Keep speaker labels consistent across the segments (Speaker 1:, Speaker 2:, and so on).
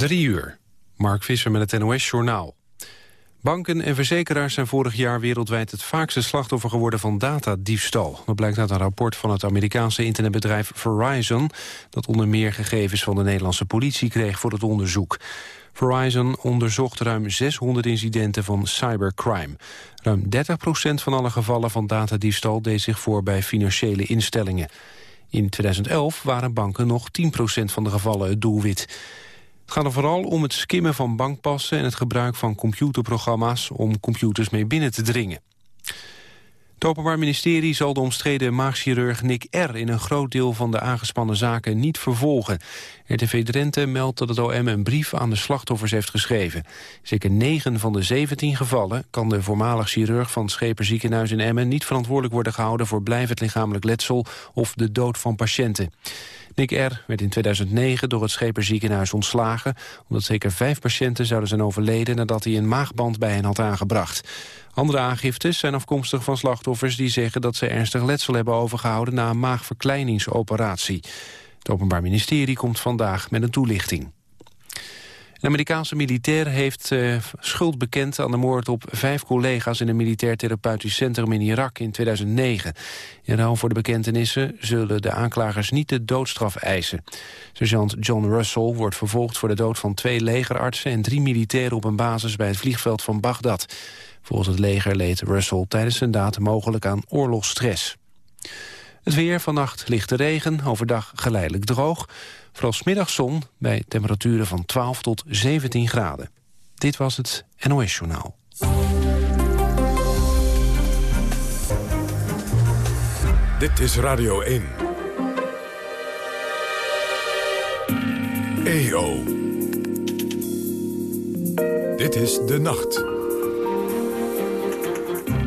Speaker 1: Drie uur. Mark Visser met het NOS-journaal. Banken en verzekeraars zijn vorig jaar wereldwijd het vaakste slachtoffer geworden van datadiefstal. Dat blijkt uit een rapport van het Amerikaanse internetbedrijf Verizon, dat onder meer gegevens van de Nederlandse politie kreeg voor het onderzoek. Verizon onderzocht ruim 600 incidenten van cybercrime. Ruim 30% van alle gevallen van datadiefstal deed zich voor bij financiële instellingen. In 2011 waren banken nog 10% van de gevallen het doelwit. Het gaat er vooral om het skimmen van bankpassen... en het gebruik van computerprogramma's om computers mee binnen te dringen. Het Openbaar Ministerie zal de omstreden maagchirurg Nick R. in een groot deel van de aangespannen zaken niet vervolgen. RTV Drenthe meldt dat het OM een brief aan de slachtoffers heeft geschreven. Zeker 9 van de 17 gevallen kan de voormalig chirurg van Scheperziekenhuis in Emmen niet verantwoordelijk worden gehouden voor blijvend lichamelijk letsel of de dood van patiënten. Nick R. werd in 2009 door het Scheperziekenhuis ontslagen... omdat zeker vijf patiënten zouden zijn overleden... nadat hij een maagband bij hen had aangebracht. Andere aangiftes zijn afkomstig van slachtoffers die zeggen... dat ze ernstig letsel hebben overgehouden na een maagverkleiningsoperatie. Het Openbaar Ministerie komt vandaag met een toelichting. Een Amerikaanse militair heeft uh, schuld bekend aan de moord op vijf collega's in een militair therapeutisch centrum in Irak in 2009. In ruil voor de bekentenissen zullen de aanklagers niet de doodstraf eisen. Sergeant John Russell wordt vervolgd voor de dood van twee legerartsen en drie militairen op een basis bij het vliegveld van Bagdad. Volgens het leger leed Russell tijdens zijn daad mogelijk aan oorlogsstress. Het weer, vannacht lichte regen, overdag geleidelijk droog. Vooral smiddag zon bij temperaturen van 12 tot 17 graden. Dit was het NOS Journaal.
Speaker 2: Dit is Radio 1. EO. Dit is De Nacht.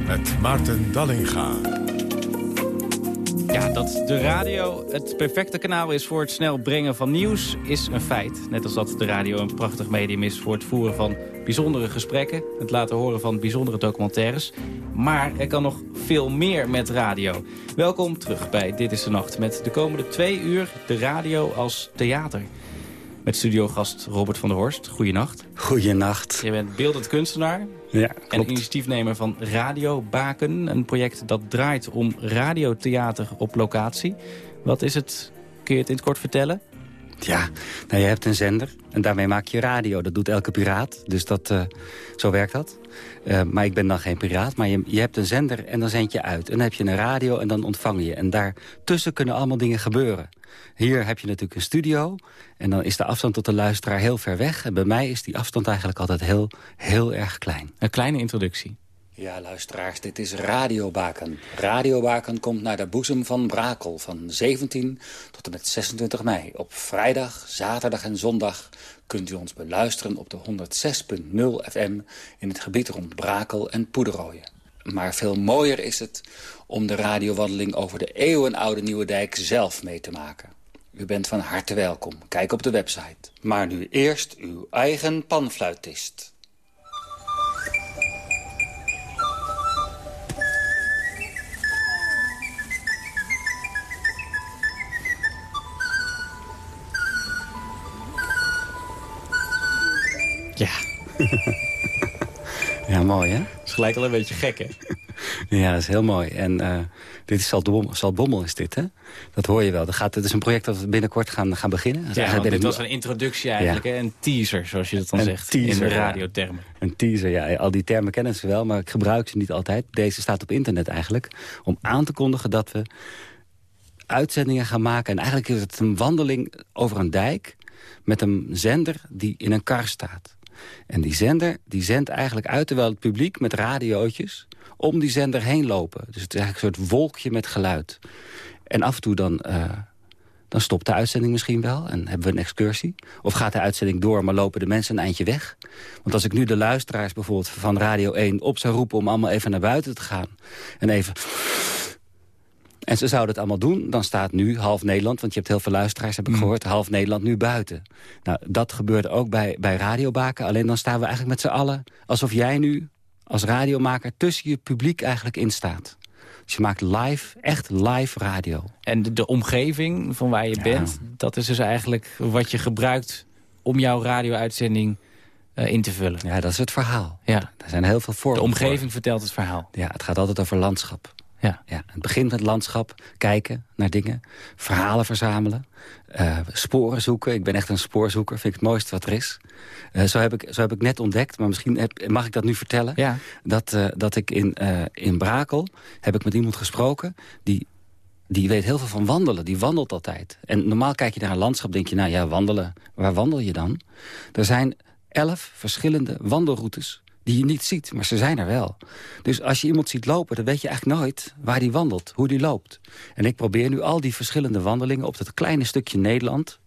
Speaker 2: Met Maarten Dallinga.
Speaker 3: Dat de radio het perfecte kanaal is voor het snel brengen van nieuws is een feit. Net als dat de radio een prachtig medium is voor het voeren van bijzondere gesprekken. Het laten horen van bijzondere documentaires. Maar er kan nog veel meer met radio. Welkom terug bij Dit is de Nacht. Met de komende twee uur de radio als theater. Met studiogast Robert van der Horst. Goeienacht.
Speaker 4: Goeienacht.
Speaker 3: Je bent beeldend kunstenaar.
Speaker 4: Ja,
Speaker 3: En initiatiefnemer van Radio Baken. Een project dat draait om radiotheater op locatie. Wat is het? Kun je het in het kort vertellen?
Speaker 4: Ja, nou, je hebt een zender en daarmee maak je radio. Dat doet elke piraat, dus dat, uh, zo werkt dat. Uh, maar ik ben dan geen piraat, maar je, je hebt een zender en dan zend je uit. En dan heb je een radio en dan ontvang je. En daartussen kunnen allemaal dingen gebeuren. Hier heb je natuurlijk een studio en dan is de afstand tot de luisteraar heel ver weg. En bij mij is die afstand eigenlijk altijd heel, heel erg klein.
Speaker 3: Een kleine introductie.
Speaker 4: Ja, luisteraars, dit is Radiobaken. Radiobaken komt naar de boezem van Brakel van 17 tot en met 26 mei. Op vrijdag, zaterdag en zondag kunt u ons beluisteren op de 106.0 FM... in het gebied rond Brakel en Poederooien. Maar veel mooier is het om de radiowandeling over de eeuwenoude Nieuwe Dijk zelf mee te maken. U bent van harte welkom. Kijk op de website. Maar nu eerst uw eigen panfluitist.
Speaker 3: Ja.
Speaker 4: ja, mooi hè?
Speaker 3: Dat is gelijk al een beetje gek hè?
Speaker 4: ja, dat is heel mooi. En uh, dit is Saltbommel is dit hè? Dat hoor je wel. Dat gaat, het is een project dat we binnenkort gaan, gaan beginnen.
Speaker 3: Ja, dit was een introductie eigenlijk, hè? een teaser, zoals je dat dan zegt, teaser, in de radiotermen.
Speaker 4: Een teaser, ja. Al die termen kennen ze wel, maar ik gebruik ze niet altijd. Deze staat op internet eigenlijk, om aan te kondigen dat we uitzendingen gaan maken. En eigenlijk is het een wandeling over een dijk met een zender die in een kar staat. En die zender die zendt eigenlijk uit terwijl het publiek met radiootjes om die zender heen lopen. Dus het is eigenlijk een soort wolkje met geluid. En af en toe dan, uh, dan stopt de uitzending misschien wel en hebben we een excursie. Of gaat de uitzending door, maar lopen de mensen een eindje weg. Want als ik nu de luisteraars bijvoorbeeld van Radio 1 op zou roepen... om allemaal even naar buiten te gaan en even en ze zouden het allemaal doen. Dan staat nu half Nederland, want je hebt heel veel luisteraars, heb ik mm. gehoord... half Nederland nu buiten. Nou, dat gebeurde ook bij, bij Radiobaken. Alleen dan staan we eigenlijk met z'n allen... alsof jij nu als radiomaker tussen je publiek eigenlijk instaat. Dus je maakt live, echt live radio.
Speaker 3: En de, omgeving van waar je bent, dat is dus eigenlijk wat je gebruikt om jouw radio-uitzending uh, in te vullen.
Speaker 4: Ja, dat is het verhaal.
Speaker 3: Ja.
Speaker 4: Er zijn heel veel voor.
Speaker 3: De omgeving vertelt het verhaal.
Speaker 4: Ja, het gaat altijd over landschap.
Speaker 3: Ja.
Speaker 4: Ja, het begint met landschap, kijken naar dingen, verhalen verzamelen, uh, sporen zoeken. Ik ben echt een spoorzoeker, vind ik het mooiste wat er is. Uh, zo, heb ik, zo heb ik net ontdekt, maar misschien heb, mag ik dat nu vertellen...
Speaker 3: Ja.
Speaker 4: Dat, uh, dat ik in, in Brakel heb ik met iemand gesproken... die die weet heel veel van wandelen. Die wandelt altijd. En normaal kijk je naar een landschap, denk je, nou ja, wandelen. Waar wandel je dan? Er zijn elf verschillende wandelroutes die je niet ziet, maar ze zijn er wel. Dus als je iemand ziet lopen, dan weet je eigenlijk nooit waar die wandelt, hoe die loopt. En ik probeer nu al die verschillende wandelingen op dat kleine stukje Nederland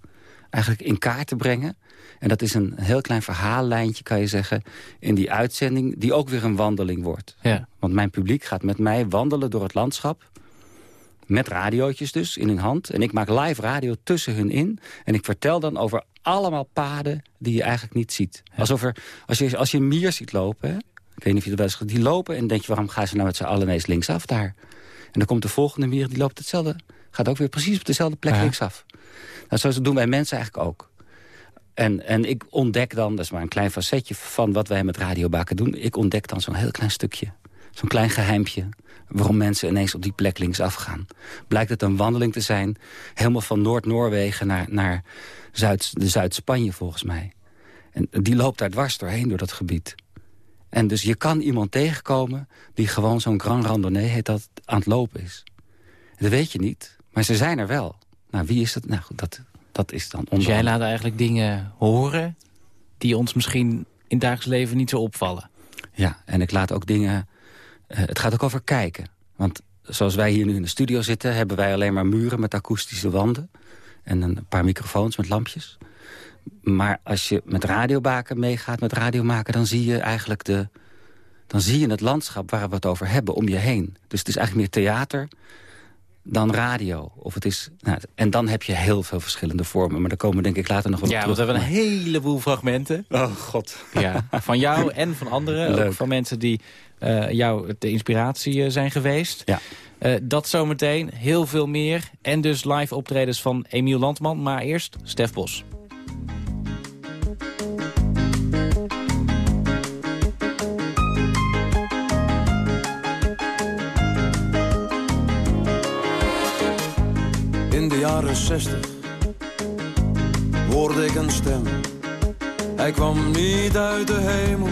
Speaker 4: eigenlijk in kaart te brengen. En dat is een heel klein verhaallijntje, kan je zeggen, in die uitzending... die ook weer een wandeling wordt.
Speaker 3: Ja.
Speaker 4: Want mijn publiek gaat met mij wandelen door het landschap... Met radiootjes dus in hun hand. En ik maak live radio tussen hun in. En ik vertel dan over allemaal paden die je eigenlijk niet ziet. Alsof er, als, je, als je een mier ziet lopen... Hè? ik weet niet of je er wel eens die lopen... en denk je, waarom gaan ze nou met z'n allen ineens linksaf daar? En dan komt de volgende mier, die loopt hetzelfde... gaat ook weer precies op dezelfde plek linksaf. Nou, zo doen wij mensen eigenlijk ook. En, en ik ontdek dan, dat is maar een klein facetje van wat wij met radiobaken doen... ik ontdek dan zo'n heel klein stukje. Zo'n klein geheimpje waarom mensen ineens op die plek linksaf gaan. Blijkt het een wandeling te zijn, helemaal van Noord-Noorwegen naar, naar Zuid, Zuid-Spanje volgens mij. En die loopt daar dwars doorheen door dat gebied. En dus je kan iemand tegenkomen die gewoon zo'n grand randonnee heet dat aan het lopen is. Dat weet je niet, maar ze zijn er wel. Nou, wie is dat? Nou, dat, dat is dan onder...
Speaker 3: Dus jij laat eigenlijk dingen horen die ons misschien in het dagelijks leven niet zo opvallen.
Speaker 4: Ja, en ik laat ook dingen het gaat ook over kijken. Want zoals wij hier nu in de studio zitten... hebben wij alleen maar muren met akoestische wanden. En een paar microfoons met lampjes. Maar als je met radiobaken meegaat, met radiomaken... dan zie je eigenlijk de, dan zie je het landschap waar we het over hebben om je heen. Dus het is eigenlijk meer theater dan radio. Of het is, nou, en dan heb je heel veel verschillende vormen. Maar daar komen we denk ik later nog wel
Speaker 3: ja,
Speaker 4: op terug.
Speaker 3: Ja, want we hebben een heleboel fragmenten.
Speaker 4: Oh god.
Speaker 3: Ja, van jou en van anderen.
Speaker 4: Leuk.
Speaker 3: Ook van mensen die uh, jou de inspiratie uh, zijn geweest.
Speaker 4: Ja.
Speaker 3: Uh, dat zometeen, heel veel meer. En dus live optredens van Emiel Landman. Maar eerst Stef Bos.
Speaker 5: Jaren hoorde ik een stem. Hij kwam niet uit de hemel,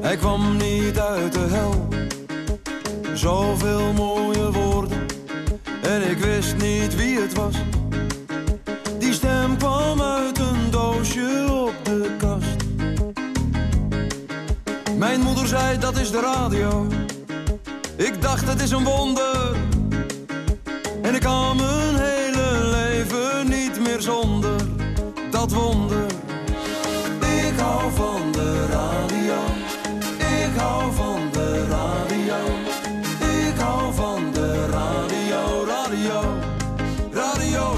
Speaker 5: hij kwam niet uit de hel. Zoveel mooie woorden en ik wist niet wie het was. Die stem kwam uit een doosje op de kast. Mijn moeder zei dat is de radio. Ik dacht het is een wonder. En ik kan mijn zonder dat wonder. Ik hou van de radio. Ik hou van de radio. Ik hou van de radio, radio, radio.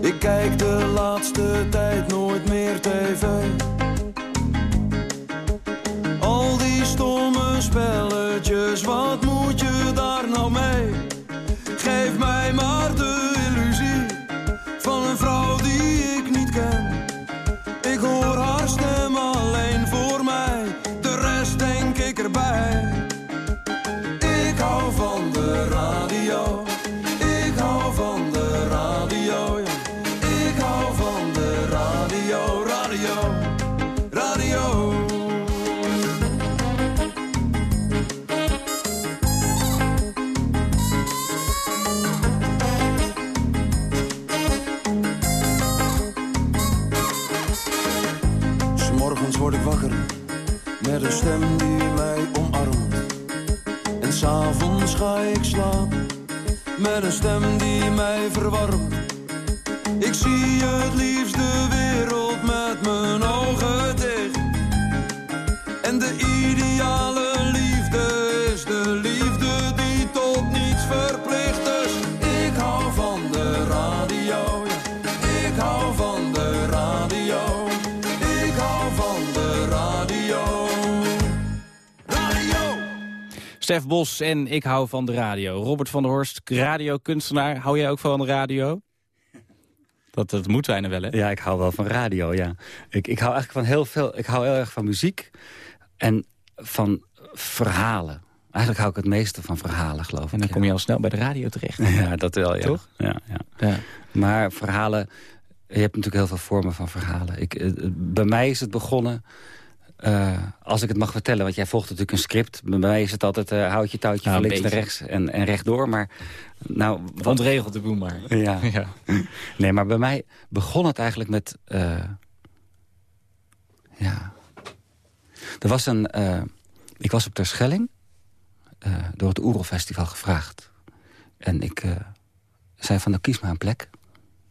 Speaker 5: Ik kijk de laatste tijd S'morgens word ik wakker met een stem die mij omarmt. En s'avonds ga ik slapen met een stem die mij verwarmt. Ik zie het liefst de wereld met mijn ogen dicht. En de ideale
Speaker 3: Stef Bos en ik hou van de radio. Robert van der Horst, radiokunstenaar. Hou jij ook van de radio? Dat, dat moet bijna wel, hè?
Speaker 4: Ja, ik hou wel van radio, ja. Ik, ik hou eigenlijk van heel veel... Ik hou heel erg van muziek en van verhalen. Eigenlijk hou ik het meeste van verhalen, geloof ik.
Speaker 3: En dan kom je al snel bij de radio terecht.
Speaker 4: Ja, dat wel, ja.
Speaker 3: Toch?
Speaker 4: Ja, ja.
Speaker 3: Ja.
Speaker 4: Maar verhalen... Je hebt natuurlijk heel veel vormen van verhalen. Ik, eh, bij mij is het begonnen... eh, als ik het mag vertellen, want jij volgt natuurlijk een script. Bij mij is het altijd uh, houd je touwtje van links naar rechts en, en rechtdoor. Maar nou, wat,
Speaker 3: Ontregeld, doe maar.
Speaker 4: ja.
Speaker 3: Ja.
Speaker 4: Nee, maar bij mij begon het eigenlijk met... eh, ja. Er was een... eh, ik was op Terschelling eh door het Oerelfestival gevraagd. En ik eh, zei van, nou kies maar een plek.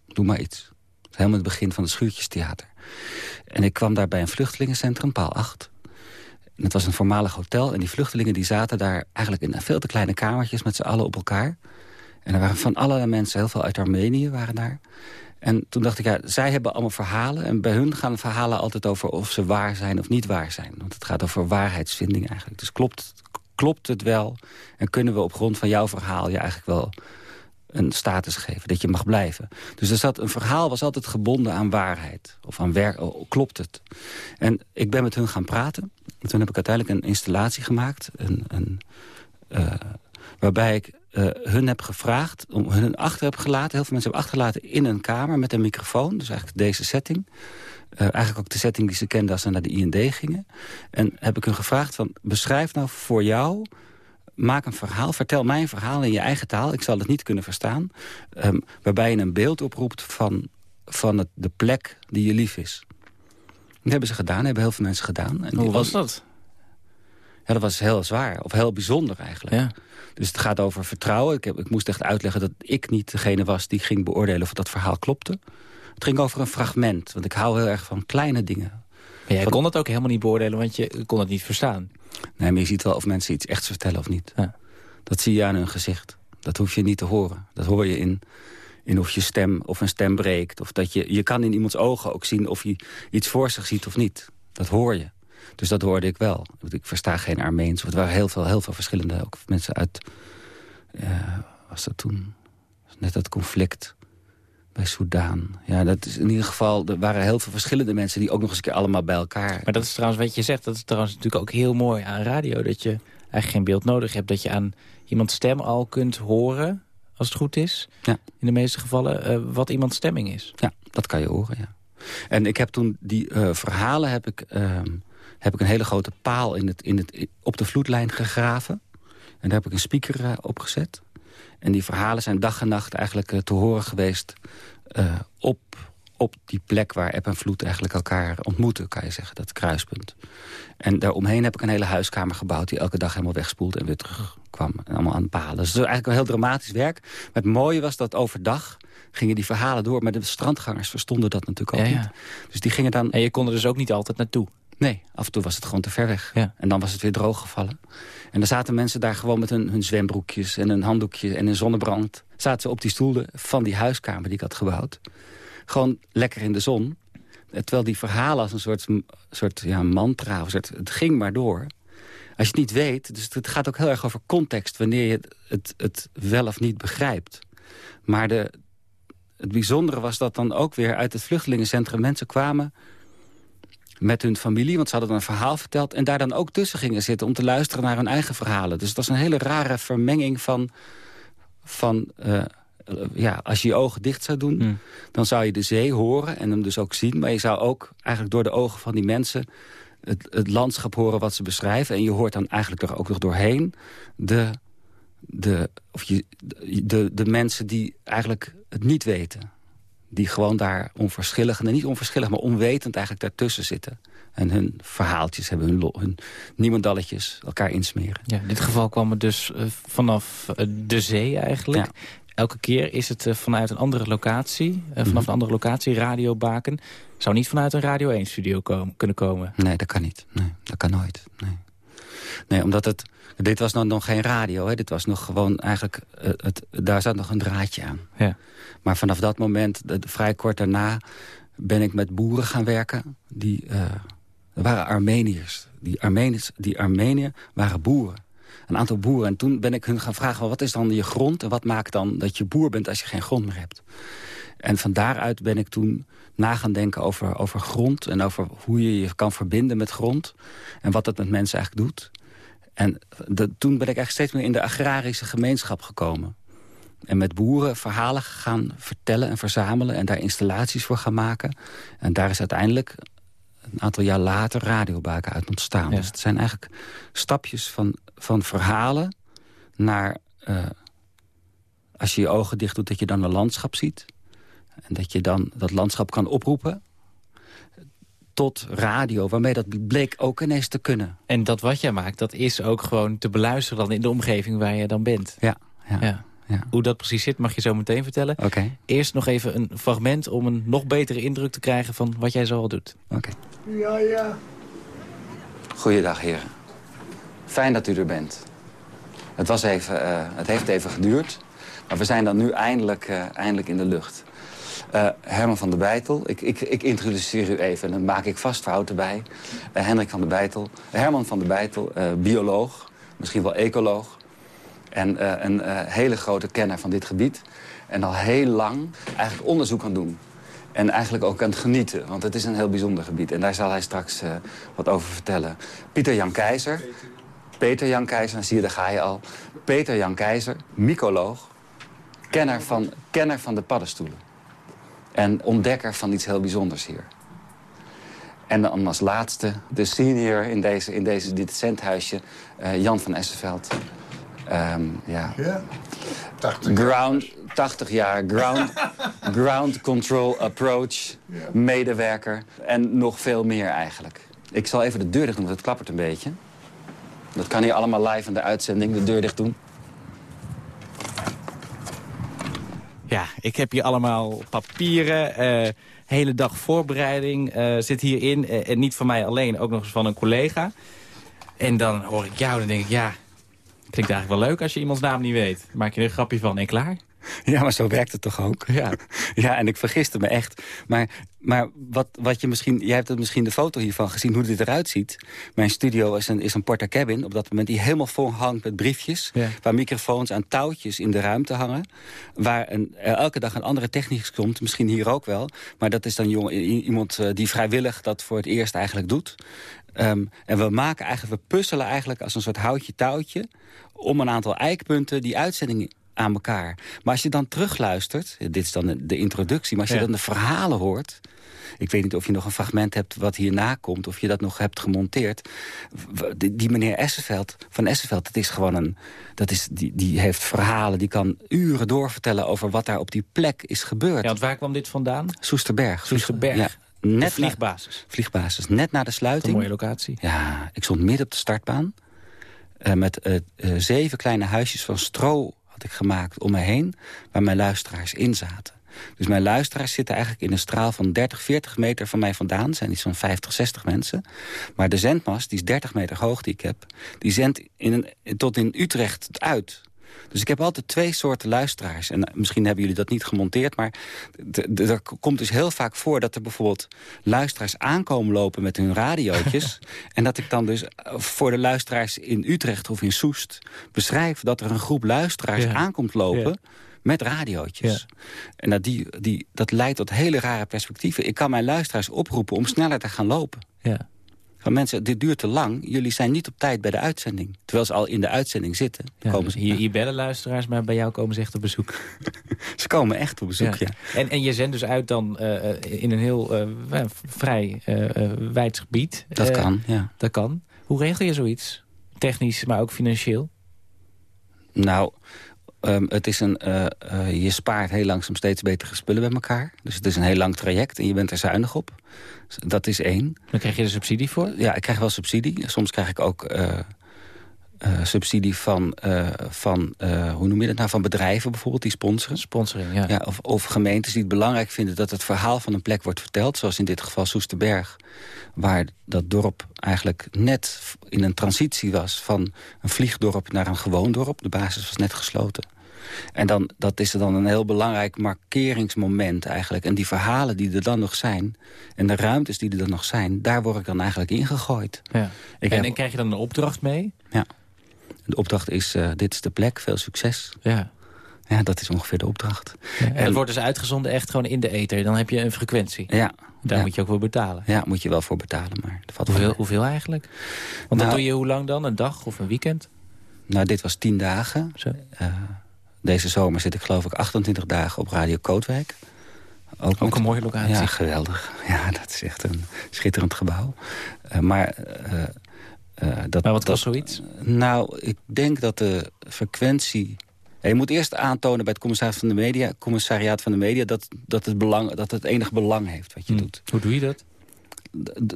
Speaker 4: Doe maar iets. Helemaal het begin van het Schuurtjestheater. En ik kwam daar bij een vluchtelingencentrum, paal 8. En het was een voormalig hotel. En die vluchtelingen die zaten daar eigenlijk in veel te kleine kamertjes... met z'n allen op elkaar. En er waren van allerlei mensen, heel veel uit Armenië waren daar. En toen dacht ik, ja, zij hebben allemaal verhalen. En bij hun gaan verhalen altijd over of ze waar zijn of niet waar zijn. Want het gaat over waarheidsvinding eigenlijk. Dus klopt, klopt het wel? En kunnen we op grond van jouw verhaal je eigenlijk wel een status geven, dat je mag blijven. Dus er een verhaal was altijd gebonden aan waarheid. Of aan werk, oh, klopt het? En ik ben met hun gaan praten. En toen heb ik uiteindelijk een installatie gemaakt. Een, een, eh, waarbij ik eh, hun heb gevraagd, om hun achter heb gelaten. Heel veel mensen hebben achtergelaten in een kamer met een microfoon. Dus eigenlijk deze setting. Eh, eigenlijk ook de setting die ze kenden als ze naar de IND gingen. En heb ik hun gevraagd van, beschrijf nou voor jou maak een verhaal, vertel mij een verhaal in je eigen taal. Ik zal het niet kunnen verstaan. ehm, waarbij je een beeld oproept van, van het, de plek die je lief is. Dat hebben ze gedaan, hebben heel veel mensen gedaan. En
Speaker 3: Hoe was dat?
Speaker 4: Ja, dat was heel zwaar, of heel bijzonder eigenlijk.
Speaker 3: Ja.
Speaker 4: Dus het gaat over vertrouwen. Ik, heb, ik moest echt uitleggen dat ik niet degene was die ging beoordelen of dat verhaal klopte. Het ging over een fragment, want ik hou heel erg van kleine dingen.
Speaker 3: Maar jij kon het ook helemaal niet beoordelen, want je kon het niet verstaan.
Speaker 4: Nee, maar je ziet wel of mensen iets echt vertellen of niet.
Speaker 3: Ja.
Speaker 4: Dat zie je aan hun gezicht. Dat hoef je niet te horen. Dat hoor je in, in of je stem of een stem breekt. Of dat je, je kan in iemands ogen ook zien of hij iets voor zich ziet of niet. Dat hoor je. Dus dat hoorde ik wel. Ik versta geen Armeens. Het waren heel veel, heel veel verschillende ook mensen uit... eh, was dat toen? Net dat conflict bij Soudaan. Ja, dat is in ieder geval... Er waren heel veel verschillende mensen... die ook nog eens een keer allemaal bij elkaar...
Speaker 3: Maar dat is trouwens wat je zegt, dat is trouwens natuurlijk ook heel mooi aan radio. Dat je eigenlijk geen beeld nodig hebt. Dat je aan iemands stem al kunt horen, als het goed is.
Speaker 4: Ja.
Speaker 3: In de meeste gevallen, eh, wat iemands stemming is.
Speaker 4: Ja, dat kan je horen, ja. En ik heb toen die eh, verhalen heb ik, ehm, heb ik een hele grote paal in het, in het, op de vloedlijn gegraven. En daar heb ik een speaker eh, op gezet. En die verhalen zijn dag en nacht eigenlijk eh, te horen geweest... eh, op, op die plek waar eb en vloed eigenlijk elkaar ontmoeten, kan je zeggen. Dat kruispunt. En daaromheen heb ik een hele huiskamer gebouwd... die elke dag helemaal wegspoelde en weer terugkwam. En allemaal aan palen. Dus het eigenlijk wel heel dramatisch werk. Maar het mooie was dat overdag gingen die verhalen door. Maar de strandgangers verstonden dat natuurlijk ook
Speaker 3: Ja, ja.
Speaker 4: niet. Dus die gingen dan...
Speaker 3: En je kon er dus ook niet altijd naartoe.
Speaker 4: Nee, af en toe was het gewoon te ver weg.
Speaker 3: Ja.
Speaker 4: En dan was het weer droog gevallen. En dan zaten mensen daar gewoon met hun, hun zwembroekjes en een handdoekje en een zonnebrand. Zaten ze op die stoelen van die huiskamer die ik had gebouwd. Gewoon lekker in de zon. Terwijl die verhalen als een soort, soort ja, mantra, of een soort, het ging maar door. Als je het niet weet, dus het gaat ook heel erg over context... wanneer je het, het, het wel of niet begrijpt. Maar de, het bijzondere was dat dan ook weer uit het vluchtelingencentrum mensen kwamen met hun familie, want ze hadden dan een verhaal verteld... en daar dan ook tussen gingen zitten om te luisteren naar hun eigen verhalen. Dus het was een hele rare vermenging van... van eh, ja, als je je ogen dicht zou doen,
Speaker 3: Hmm.
Speaker 4: dan zou je de zee horen en hem dus ook zien. Maar je zou ook eigenlijk door de ogen van die mensen... het, het landschap horen wat ze beschrijven. En je hoort dan eigenlijk er ook nog doorheen... de, de, of je, de, de mensen die eigenlijk het niet weten die gewoon daar onverschillig, en niet onverschillig, maar onwetend eigenlijk daartussen zitten. En hun verhaaltjes hebben, hun, hun niemandalletjes elkaar insmeren.
Speaker 3: Ja, in dit geval kwam het dus eh, vanaf eh, de zee eigenlijk.
Speaker 4: Ja.
Speaker 3: Elke keer is het eh, vanuit een andere locatie, vanaf
Speaker 4: Mhm.
Speaker 3: een andere locatie, Radio Baken. Zou niet vanuit een Radio 1-studio komen, kunnen komen.
Speaker 4: Nee, dat kan niet. Nee, dat kan nooit. Nee, nee omdat het... Dit was nog, nog geen radio, hè. dit was nog gewoon eigenlijk... eh, het, daar zat nog een draadje aan.
Speaker 3: Ja.
Speaker 4: Maar vanaf dat moment, vrij kort daarna... ben ik met boeren gaan werken. Die eh, waren Armeniërs. Die, Armeniërs, die Armenië waren boeren. een aantal boeren. En toen ben ik hun gaan vragen, wat is dan je grond... en wat maakt dan dat je boer bent als je geen grond meer hebt? En van daaruit ben ik toen na gaan denken over, over grond... en over hoe je je kan verbinden met grond... en wat dat met mensen eigenlijk doet. En toen ben ik eigenlijk steeds meer in de agrarische gemeenschap gekomen. En met boeren verhalen gaan vertellen en verzamelen... en daar installaties voor gaan maken. En daar is uiteindelijk een aantal jaar later radiobaken uit ontstaan. Dus het zijn eigenlijk stapjes van, van verhalen naar... Uh, als je je ogen dicht doet, dat je dan een landschap ziet. En dat je dan dat landschap kan oproepen tot radio, waarmee dat bleek ook ineens te kunnen.
Speaker 3: En dat wat jij maakt, dat is ook gewoon te beluisteren dan in de omgeving waar je dan bent.
Speaker 4: Ja, ja. ja.
Speaker 3: Ja. Hoe dat precies zit, mag je zo meteen vertellen.
Speaker 4: Oké.
Speaker 3: Eerst nog even een fragment om een nog betere indruk te krijgen... van wat jij zo al doet.
Speaker 4: Oké. Ja, ja. Goeiedag, heren. Fijn dat u er bent. Het, was even, uh, het heeft even geduurd, maar we zijn dan nu eindelijk, uh, eindelijk in de lucht. Uh, Herman van der Beitel, ik, ik, ik, introduceer u even en dan maak ik vast fouten bij. Hendrik van der Beitel, Herman van der Beitel, bioloog, misschien wel ecoloog. En uh, een uh, hele grote kenner van dit gebied. En al heel lang eigenlijk onderzoek aan doen. En eigenlijk ook aan het genieten, want het is een heel bijzonder gebied. En daar zal hij straks uh, wat over vertellen. Pieter Jan Keizer. Peter Jan Keizer, zie je, daar ga je al. Peter Jan Keizer, mycoloog. Kenner van, kenner van de paddenstoelen. En ontdekker van iets heel bijzonders hier. En dan als laatste, de senior in, deze, in deze, dit centhuisje, Jan van Essenveld. Um, ja.
Speaker 6: ja. 80
Speaker 4: ground, 80 jaar, ground, ground control approach, ja. medewerker en nog veel meer eigenlijk. Ik zal even de deur dicht doen, want het klappert een beetje. Dat kan hier allemaal live in de uitzending, de deur dicht doen.
Speaker 3: Ja, ik heb hier allemaal papieren, uh, hele dag voorbereiding uh, zit hierin. Uh, en niet van mij alleen, ook nog eens van een collega. En dan hoor ik jou, dan denk ik, ja, Klinkt eigenlijk wel leuk als je iemands naam niet weet. Maak je er een grapje van en klaar.
Speaker 4: Ja, maar zo werkt het toch ook? Ja, ja en ik vergiste me echt. Maar, maar wat, wat je misschien... Jij hebt het misschien de foto hiervan gezien, hoe dit eruit ziet. Mijn studio is een, is een porta cabin op dat moment... die helemaal vol hangt met briefjes... waar microfoons aan touwtjes in de ruimte hangen. Waar een, elke dag een andere technicus komt, misschien hier ook wel. Maar dat is dan jong, iemand eh, die vrijwillig dat voor het eerst eigenlijk doet. Um, en we maken eigenlijk, we puzzelen eigenlijk als een soort houtje-touwtje... om een aantal eikpunten die uitzending aan elkaar. Maar als je dan terugluistert, dit is dan de introductie... maar als je dan de verhalen hoort... ik weet niet of je nog een fragment hebt wat hierna komt... of je dat nog hebt gemonteerd. Die, die meneer Essenveld, van Essenveld, dat is gewoon een... Dat is, die, die heeft verhalen, die kan uren doorvertellen... over wat daar op die plek is gebeurd.
Speaker 3: Ja, want waar kwam dit vandaan?
Speaker 4: Soesterberg.
Speaker 3: Soesterberg. Ja. Net vliegbasis.
Speaker 4: Na, vliegbasis. Net na de sluiting.
Speaker 3: Een mooie locatie.
Speaker 4: Ja, ik stond midden op de startbaan. Uh, met uh, uh, zeven kleine huisjes van stro ik gemaakt om me heen... waar mijn luisteraars in zaten. Dus mijn luisteraars zitten eigenlijk in een straal van 30, 40 meter van mij vandaan. Zijn iets van 50, 60 mensen. Maar de zendmast, die is 30 meter hoog die ik heb... die zendt in een, tot in Utrecht uit. Dus ik heb altijd twee soorten luisteraars. En eh, misschien hebben jullie dat niet gemonteerd... maar er komt dus heel vaak voor dat er bijvoorbeeld luisteraars aankomen lopen met hun radiootjes. en dat ik dan dus eh, voor de luisteraars in Utrecht of in Soest beschrijf... dat er een groep luisteraars aankomt lopen... met radiootjes. En dat, die, die, dat leidt tot hele rare perspectieven. Ik kan mijn luisteraars oproepen om sneller te gaan lopen.
Speaker 3: Ja.
Speaker 4: Van mensen, dit duurt te lang. Jullie zijn niet op tijd bij de uitzending. Terwijl ze al in de uitzending zitten. komen ze,
Speaker 3: hier, hier bellen luisteraars, maar bij jou komen ze echt op bezoek.
Speaker 4: ze komen echt op bezoek, ja.
Speaker 3: En, en je zendt dus uit dan uh, in een heel uh, vrij uh, wijd gebied.
Speaker 4: Dat kan, ja.
Speaker 3: Dat kan. Hoe regel je zoiets? Technisch, maar ook financieel?
Speaker 4: Nou, Um, het is een, uh, uh, je spaart heel langzaam steeds betere spullen bij elkaar. Dus het is een heel lang traject en je bent er zuinig op. Dat is één.
Speaker 3: Dan krijg je er subsidie voor?
Speaker 4: Ja, ik krijg wel subsidie. Soms krijg ik ook uh, subsidie van, van hoe noem je dat nou, van bedrijven bijvoorbeeld, die sponsoren.
Speaker 3: Sponsoring, ja.
Speaker 4: ja of, of, gemeentes die het belangrijk vinden dat het verhaal van een plek wordt verteld. Zoals in dit geval Soesterberg. Waar dat dorp eigenlijk net in een transitie was van een vliegdorp naar een gewoon dorp. De basis was net gesloten. En dan, dat is dan een heel belangrijk markeringsmoment eigenlijk. En die verhalen die er dan nog zijn... en de ruimtes die er dan nog zijn... daar word ik dan eigenlijk ingegooid.
Speaker 3: Ja. Ik en, heb... en krijg je dan een opdracht mee?
Speaker 4: Ja. De opdracht is, uh, dit is de plek, veel succes.
Speaker 3: Ja.
Speaker 4: Ja, dat is ongeveer de opdracht.
Speaker 3: en het wordt dus uitgezonden echt gewoon in de ether. Dan heb je een frequentie.
Speaker 4: Ja.
Speaker 3: Daar moet je ook voor betalen.
Speaker 4: Ja, moet je wel voor betalen. Maar
Speaker 3: valt hoeveel, hoeveel eigenlijk? Want nou, dat doe je hoe lang dan? Een dag of een weekend?
Speaker 4: Nou, dit was tien dagen. Zo. Uh, deze zomer zit ik geloof ik 28 dagen op Radio Kootwijk.
Speaker 3: Ook, ook een mooie locatie.
Speaker 4: Ja, geweldig. Ja, dat is echt een schitterend gebouw. Uh, maar... Uh, dat,
Speaker 3: maar wat kost zoiets?
Speaker 4: Nou, ik denk dat de frequentie je moet eerst aantonen bij het commissariaat van de media, commissariaat van de media dat, dat, het belang, dat het enig belang heeft wat je hmm. doet.
Speaker 3: Hoe doe je dat?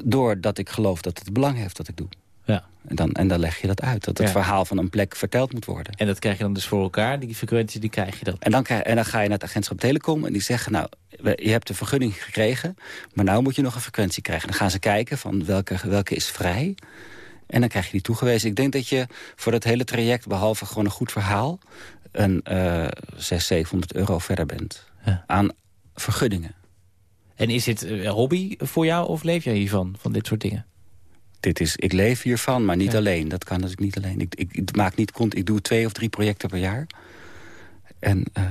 Speaker 4: Doordat ik geloof dat het belang heeft wat ik doe.
Speaker 3: Ja.
Speaker 4: En, dan, en dan leg je dat uit. Dat het verhaal van een plek verteld moet worden.
Speaker 3: En dat krijg je dan dus voor elkaar, die frequentie, die krijg je dan?
Speaker 4: En dan, krijg, en dan ga je naar het agentschap Telecom en die zeggen... nou, je hebt de vergunning gekregen, maar nou moet je nog een frequentie krijgen. Dan gaan ze kijken van welke, welke is vrij. En dan krijg je die toegewezen. Ik denk dat je voor dat hele traject, behalve gewoon een goed verhaal een uh, 600, 700 euro verder bent ja. aan vergunningen.
Speaker 3: En is dit een hobby voor jou of leef jij hiervan, van dit soort dingen?
Speaker 4: Dit is, ik leef hiervan, maar niet alleen. Dat kan natuurlijk niet alleen. Ik, ik, ik, maak niet, ik doe twee of drie projecten per jaar. En uh,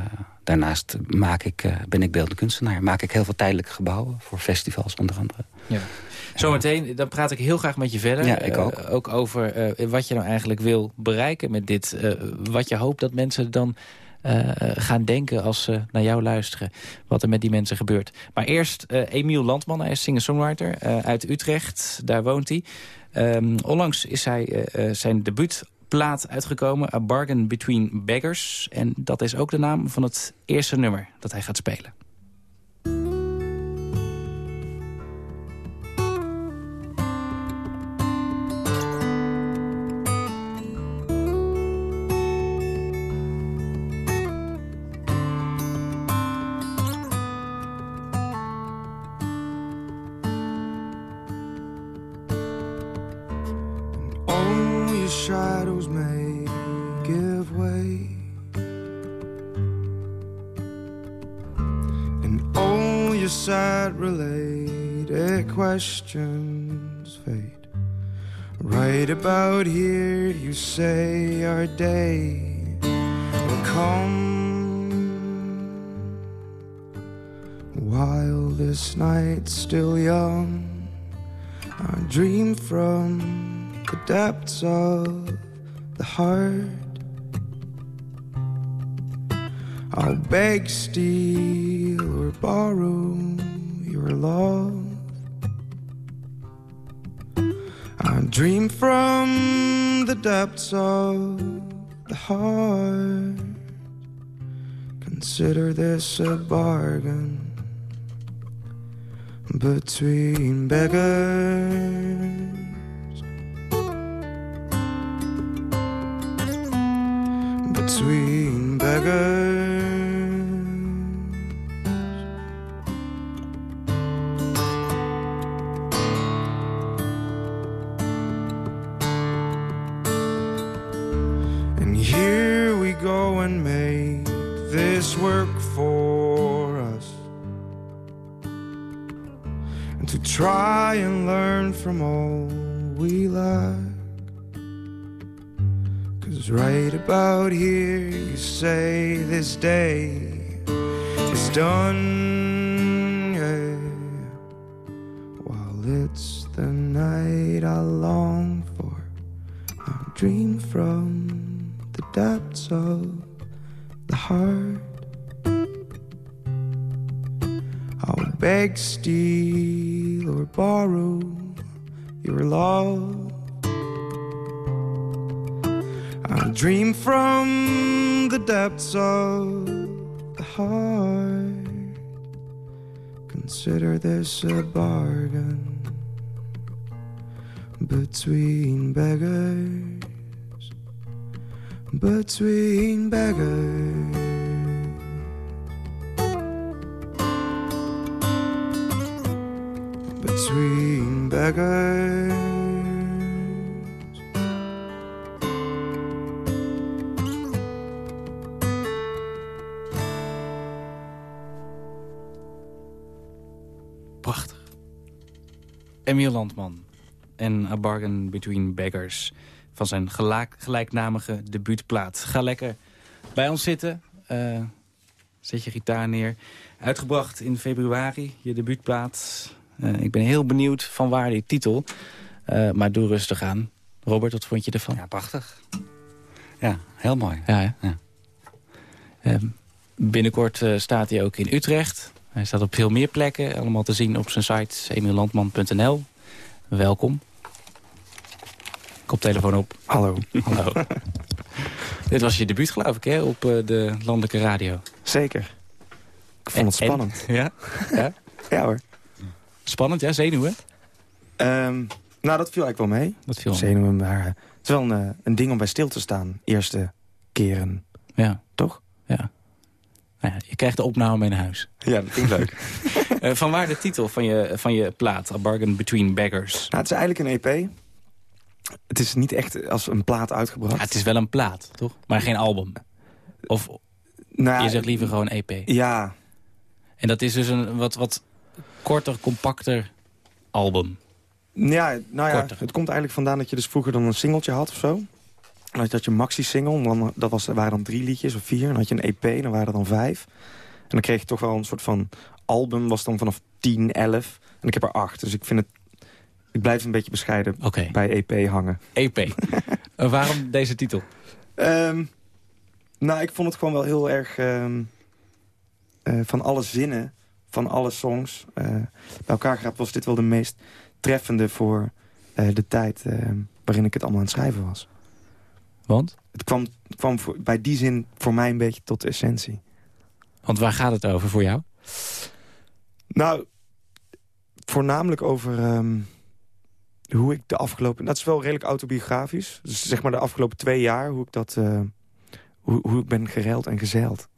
Speaker 4: daarnaast maak ik, uh, ben ik beeldend kunstenaar. Maak ik heel veel tijdelijke gebouwen voor festivals onder andere.
Speaker 3: Ja. Zometeen, dan praat ik heel graag met je verder.
Speaker 4: Ja, ik ook.
Speaker 3: Uh, ook over uh, wat je nou eigenlijk wil bereiken met dit. Uh, wat je hoopt dat mensen dan gaan denken als ze naar jou luisteren. Wat er met die mensen gebeurt. Maar eerst Emiel Landman, hij is singer-songwriter uit Utrecht. Daar woont hij. Um, onlangs is hij zijn debuutplaat uitgekomen. A Bargain Between Beggars. En dat is ook de naam van het eerste nummer dat hij gaat spelen.
Speaker 7: Questions fade. Right about here, you say our day will come. While this night's still young, I dream from the depths of the heart. I'll beg, steal, or borrow your love. I dream from the depths of the heart. Consider this a bargain between beggars. Between beggars. Cause right about here, you say this day is done. While it's the night I long for, I dream from the depths of the heart. I'll beg, steal, or borrow your love. I dream from the depths of the heart. Consider this a bargain between beggars, between beggars. between beggars.
Speaker 3: Emiel Landman en A Bargain Between Beggars. van zijn gelijk, gelijknamige debuutplaat. Ga lekker bij ons zitten. Uh, zet je gitaar neer. Uitgebracht in februari, je debuutplaat. Uh, ik ben heel benieuwd van waar die titel. Uh, maar doe rustig aan. Robert, wat vond je ervan?
Speaker 4: Ja, prachtig. Ja, heel mooi.
Speaker 3: Ja, ja. Ehm, binnenkort uh, staat hij ook in Utrecht. Hij staat op veel meer plekken. Allemaal te zien op zijn site emillandman.nl. Welkom. Koptelefoon op.
Speaker 6: Hallo.
Speaker 3: Hallo. Dit was je debuut, geloof ik, hè, op uh, de landelijke radio.
Speaker 6: Zeker. Ik vond het spannend.
Speaker 3: En? Ja? ja?
Speaker 6: ja hoor.
Speaker 3: Spannend, ja? Zenuwen?
Speaker 6: Um, nou, dat viel eigenlijk wel mee.
Speaker 3: Dat viel
Speaker 6: Zenuwen, maar uh, het is wel een, uh, een ding om bij stil te staan. Eerste keren.
Speaker 3: Ja.
Speaker 6: Toch?
Speaker 3: Ja. Nou ja, je krijgt de opname in huis.
Speaker 6: Ja, dat ik leuk.
Speaker 3: uh, van waar de titel van je, van je plaat, A Bargain Between Beggars?
Speaker 6: Nou, het is eigenlijk een EP. Het is niet echt als een plaat uitgebracht.
Speaker 3: Ja, het is wel een plaat, toch? Maar geen album. Of
Speaker 6: nou,
Speaker 3: je zegt liever gewoon EP.
Speaker 6: Ja.
Speaker 3: En dat is dus een wat, wat korter, compacter album.
Speaker 6: Ja, nou ja,
Speaker 3: Korter.
Speaker 6: het komt eigenlijk vandaan dat je dus vroeger dan een singeltje had of zo. Dan had je, een maxi-single, dan, dat was, waren dan drie liedjes of vier. Dan had je een EP, dan waren er dan vijf. En dan kreeg je toch wel een soort van album, was dan vanaf 10, 11. En ik heb er acht, dus ik vind het... Ik blijf een beetje bescheiden
Speaker 3: okay.
Speaker 6: bij EP hangen.
Speaker 3: EP. uh, waarom deze titel?
Speaker 6: Um, nou, ik vond het gewoon wel heel erg... Um, uh, van alle zinnen, van alle songs... Uh, bij elkaar geraapt was dit wel de meest treffende voor de tijd... waarin ik het allemaal aan het schrijven was.
Speaker 3: Want?
Speaker 6: Het kwam, kwam voor, bij die zin voor mij een beetje tot de essentie.
Speaker 3: Want waar gaat het over voor jou?
Speaker 6: Nou, voornamelijk over um, hoe ik de afgelopen... Dat is wel redelijk autobiografisch. Dus zeg maar de afgelopen twee jaar, hoe ik dat... Uh, hoe, hoe ik ben gereld en gezeild.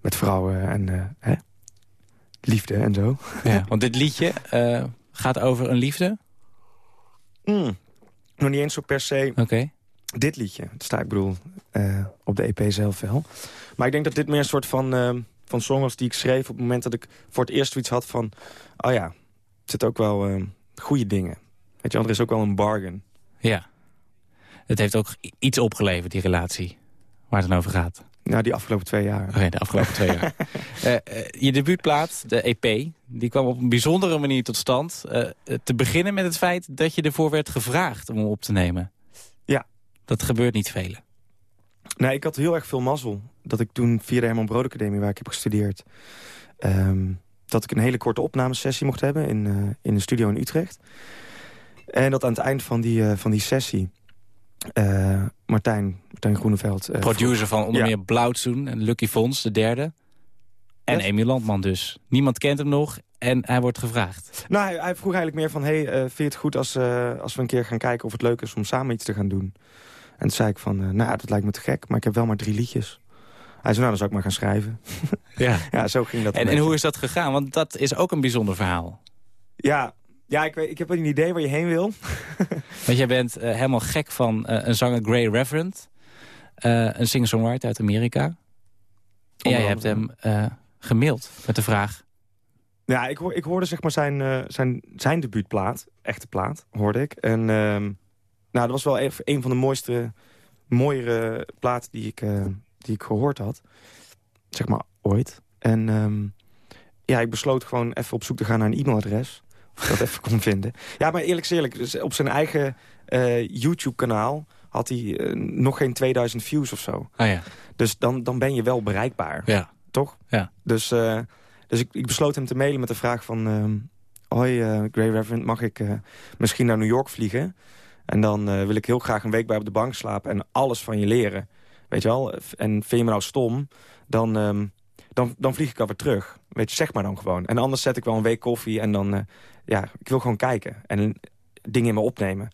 Speaker 6: Met vrouwen en uh, hè? liefde en zo.
Speaker 3: Ja, want dit liedje uh, gaat over een liefde?
Speaker 6: Mm, nog niet eens zo per se...
Speaker 3: Oké. Okay
Speaker 6: dit liedje. Dat sta ik bedoel uh, op de EP zelf wel. Maar ik denk dat dit meer een soort van, uh, van song was die ik schreef... op het moment dat ik voor het eerst zoiets had van... oh ja, het zit ook wel uh, goede dingen. Weet je, er is ook wel een bargain.
Speaker 3: Ja. Het heeft ook iets opgeleverd, die relatie, waar het dan over gaat.
Speaker 6: Nou, die afgelopen twee jaar.
Speaker 3: Oké, okay, de afgelopen twee jaar. je debuutplaat, de EP, die kwam op een bijzondere manier tot stand. te beginnen met het feit dat je ervoor werd gevraagd om hem op te nemen. Dat gebeurt niet velen.
Speaker 6: Nee, ik had heel erg veel mazzel. Dat ik toen via de Herman Brood Academie, waar ik heb gestudeerd... Um, dat ik een hele korte opnamesessie mocht hebben in, uh, in een studio in Utrecht. En dat aan het eind van die, uh, van die sessie... Uh, Martijn, Martijn Groeneveld...
Speaker 3: Producer van onder ja. meer Blauwtsoen en Lucky Fons, de derde. En yes. Emiel Landman dus. Niemand kent hem nog en hij wordt gevraagd.
Speaker 6: Nou, hij, hij vroeg eigenlijk meer van... hey, vind je het goed als, als we een keer gaan kijken of het leuk is om samen iets te gaan doen? En toen zei ik van, uh, nou ja, dat lijkt me te gek, maar ik heb wel maar drie liedjes. Hij zei, nou, dan zou ik maar gaan schrijven.
Speaker 3: Ja,
Speaker 6: ja zo ging dat.
Speaker 3: En, en hoe is dat gegaan? Want dat is ook een bijzonder verhaal.
Speaker 6: Ja, ja ik, weet, ik heb wel een idee waar je heen wil.
Speaker 3: Want jij bent helemaal gek van een zanger Gray Reverend. een singer-songwriter uit Amerika. En jij hebt hem gemaild met de vraag...
Speaker 6: Ja, ik, hoor, ik hoorde zeg maar zijn, zijn, zijn debuutplaat, echte plaat, hoorde ik. En uh, nou, dat was wel even een van de mooiste, mooiere platen die ik, uh, die ik gehoord had. Zeg maar ooit. En um, ja, ik besloot gewoon even op zoek te gaan naar een e-mailadres. Of ik dat even kon vinden. Ja, maar eerlijk is eerlijk, dus op zijn eigen uh, YouTube-kanaal had hij uh, nog geen 2000 views of zo.
Speaker 3: Ah, ja.
Speaker 6: Dus dan, dan ben je wel bereikbaar.
Speaker 3: Ja.
Speaker 6: Toch?
Speaker 3: Ja.
Speaker 6: Dus... Uh, dus ik, ik, besloot hem te mailen met de vraag van... Uh, Hoi, Grey Reverend, mag ik misschien naar New York vliegen? En dan wil ik heel graag een week bij op de bank slapen... en alles van je leren. Weet je wel? En vind je me nou stom, dan, um, dan, dan vlieg ik alweer terug. Weet je, zeg maar dan gewoon. En anders zet ik wel een week koffie en dan... ja, ik wil gewoon kijken en dingen in me opnemen.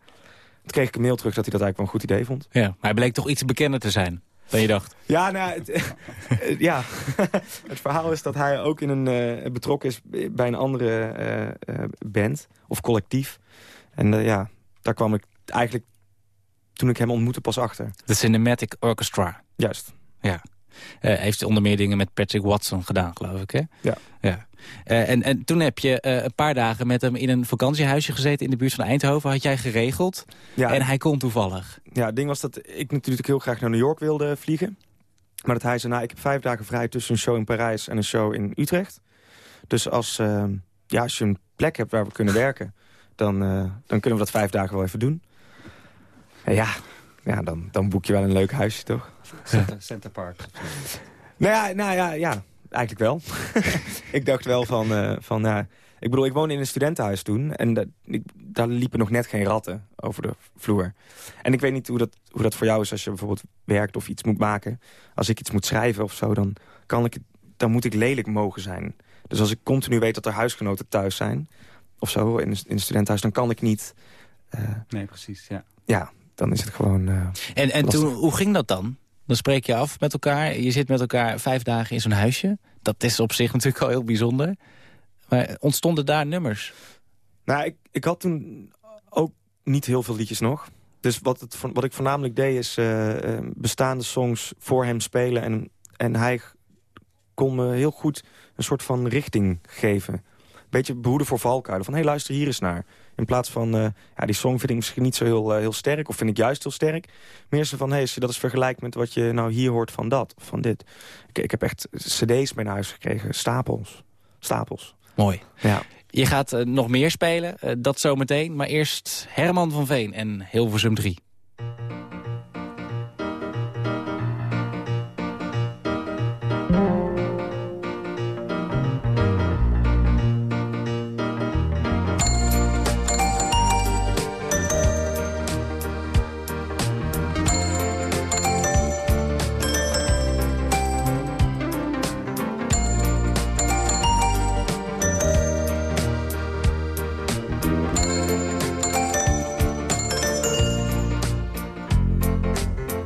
Speaker 6: Toen kreeg ik een mail terug dat hij dat eigenlijk wel een goed idee vond.
Speaker 3: Ja, maar hij bleek toch iets bekender te zijn dan je dacht.
Speaker 6: Ja, nou, het, ja. het verhaal is dat hij ook in een, uh, betrokken is bij een andere uh, band of collectief. En ja, daar kwam ik eigenlijk toen ik hem ontmoette pas achter.
Speaker 3: De Cinematic Orchestra.
Speaker 6: Juist.
Speaker 3: Ja. Uh, heeft onder meer dingen met Patrick Watson gedaan, geloof ik, hè?
Speaker 6: Ja.
Speaker 3: ja. Uh, en, en toen heb je uh, een paar dagen met hem in een vakantiehuisje gezeten... in de buurt van Eindhoven, had jij geregeld. Ja, en hij kon toevallig.
Speaker 6: Ja, het ding was dat ik natuurlijk heel graag naar New York wilde vliegen. Maar dat hij zei, nou, ik heb vijf dagen vrij tussen een show in Parijs en een show in Utrecht. Dus als, ja, als je een plek hebt waar we kunnen werken... dan, dan kunnen we dat vijf dagen wel even doen. Ja, ja dan, dan boek je wel een leuk huisje, toch?
Speaker 4: Center, Center Park.
Speaker 6: nou ja, nou ja, ja eigenlijk wel. ik dacht wel van, uh, van ik bedoel, ik woonde in een studentenhuis toen. En dat, ik, daar liepen nog net geen ratten over de vloer. En ik weet niet hoe dat, hoe dat voor jou is als je bijvoorbeeld werkt of iets moet maken. Als ik iets moet schrijven of zo, dan, kan ik, dan moet ik lelijk mogen zijn. Dus als ik continu weet dat er huisgenoten thuis zijn... of zo, in, in een studentenhuis, dan kan ik niet...
Speaker 4: Uh, nee, precies, ja.
Speaker 6: Ja, dan is het gewoon... Uh,
Speaker 3: en en toen, hoe ging dat dan? Dan spreek je af met elkaar. Je zit met elkaar vijf dagen in zo'n huisje. Dat is op zich natuurlijk al heel bijzonder. Maar ontstonden daar nummers?
Speaker 6: Nou, ik, ik had toen ook niet heel veel liedjes nog. Dus wat, het, wat ik voornamelijk deed is uh, bestaande songs voor hem spelen. En, en hij kon me heel goed een soort van richting geven. Beetje behoeden voor valkuilen. Van, hé, hey, luister hier eens naar. In plaats van, uh, ja, die song vind ik misschien niet zo heel, uh, heel sterk... of vind ik juist heel sterk. Meer zo van, hé, hey, als je dat eens vergelijkt met wat je nou hier hoort van dat of van dit. Ik, ik heb echt cd's mee naar huis gekregen, stapels. Stapels.
Speaker 3: Mooi.
Speaker 6: Ja.
Speaker 3: Je gaat uh, nog meer spelen, dat zometeen. Maar eerst Herman van Veen en Hilversum 3.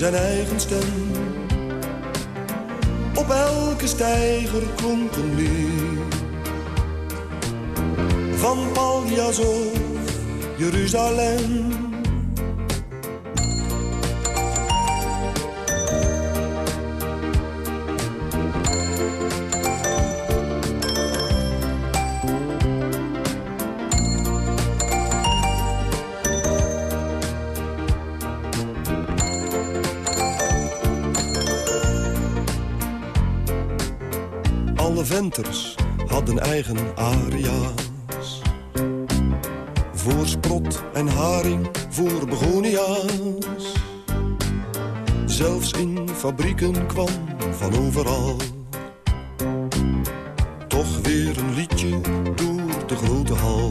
Speaker 8: zijn eigen stem op elke steiger klonk een lied. Van Paljas Jeruzalem. Venters hadden eigen aria's. Voor sprot en haring, voor begonia's. Zelfs in fabrieken kwam van overal. Toch weer een liedje door de grote hal.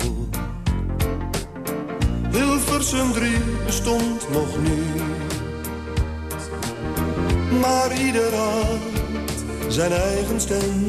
Speaker 8: Hilversum 3 bestond nog niet. Maar ieder had zijn eigen stem.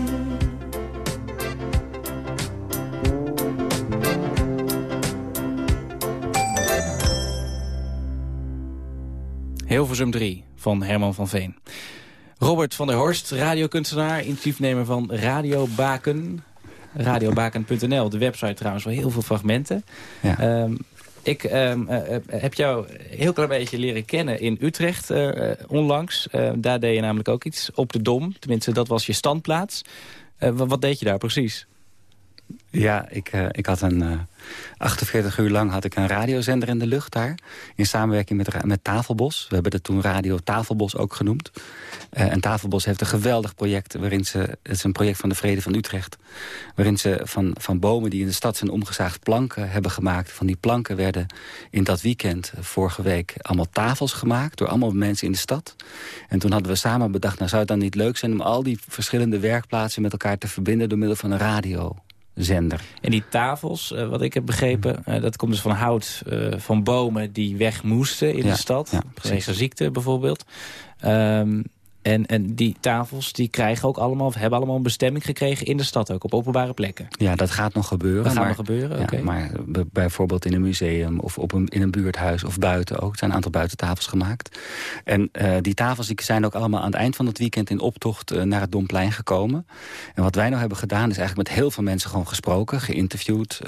Speaker 3: Hilversum 3 van Herman van Veen. Robert van der Horst, radiokunstenaar, initiatiefnemer van Radio Baken. Radiobaken.nl, de website trouwens, wel heel veel fragmenten.
Speaker 4: Ja.
Speaker 3: Ehm, ik ehm, eh, eh, heb jou een heel klein beetje leren kennen in Utrecht eh, onlangs. Eh, daar deed je namelijk ook iets op de Dom. Tenminste, dat was je standplaats. Wa- wat deed je daar precies?
Speaker 4: Ja, ik, eh, ik had een... eh 48 uur lang had ik een radiozender in de lucht daar. In samenwerking met, met Tafelbos. We hebben dat toen Radio Tafelbos ook genoemd. Eh, en Tafelbos heeft een geweldig project. Waarin ze, het is een project van de Vrede van Utrecht. Waarin ze van, van bomen die in de stad zijn omgezaagd planken hebben gemaakt. Van die planken werden in dat weekend vorige week allemaal tafels gemaakt. Door allemaal mensen in de stad. En toen hadden we samen bedacht, nou zou het dan niet leuk zijn... om al die verschillende werkplaatsen met elkaar te verbinden door middel van een radiozender.
Speaker 3: En die tafels, eh, wat ik heb begrepen, eh, dat komt dus van hout eh, van bomen die weg moesten in
Speaker 4: Ja,
Speaker 3: de stad.
Speaker 4: ja,
Speaker 3: vanwege ziekte bijvoorbeeld. Ehm, en, en die tafels die krijgen ook allemaal, of hebben allemaal een bestemming gekregen in de stad ook, op openbare plekken.
Speaker 4: Ja, dat gaat nog gebeuren.
Speaker 3: Dat gaat
Speaker 4: maar,
Speaker 3: nog gebeuren,
Speaker 4: ja, maar bijvoorbeeld in een museum of op een, in een buurthuis of buiten ook. Er zijn een aantal buitentafels gemaakt. En eh, die tafels die zijn ook allemaal aan het eind van het weekend in optocht eh, naar het Domplein gekomen. En wat wij nou hebben gedaan is eigenlijk met heel veel mensen gewoon gesproken, geïnterviewd.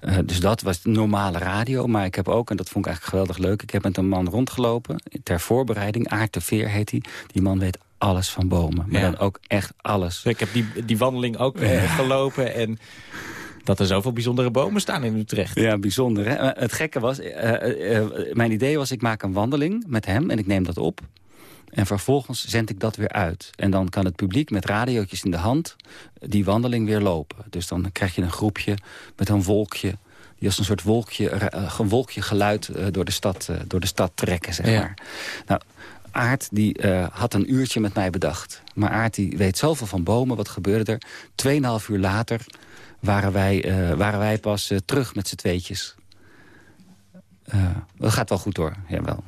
Speaker 4: eh, dus dat was normale radio. Maar ik heb ook, en dat vond ik eigenlijk geweldig leuk, ik heb met een man rondgelopen ter voorbereiding. Aart de Veer heet hij. Die man weet alles van bomen. Maar
Speaker 3: Ja.
Speaker 4: dan ook echt alles.
Speaker 3: Ik heb die, die wandeling ook eh, gelopen en dat er zoveel bijzondere bomen staan in Utrecht.
Speaker 4: Ja, bijzonder. Hè? Het gekke was, eh, eh, mijn idee was, ik maak een wandeling met hem en ik neem dat op. En vervolgens zend ik dat weer uit. En dan kan het publiek met radiootjes in de hand die wandeling weer lopen. Dus dan krijg je een groepje met een wolkje. Die als een soort wolkje, een wolkje geluid door, de stad, door de stad trekken, zeg
Speaker 3: Ja.
Speaker 4: maar. Nou, Aart die, eh, had een uurtje met mij bedacht. Maar Aart die weet zoveel van bomen. Wat gebeurde er? Tweeënhalf uur later waren wij, eh, waren wij pas eh, terug met z'n tweetjes. Dat gaat wel goed hoor, jawel.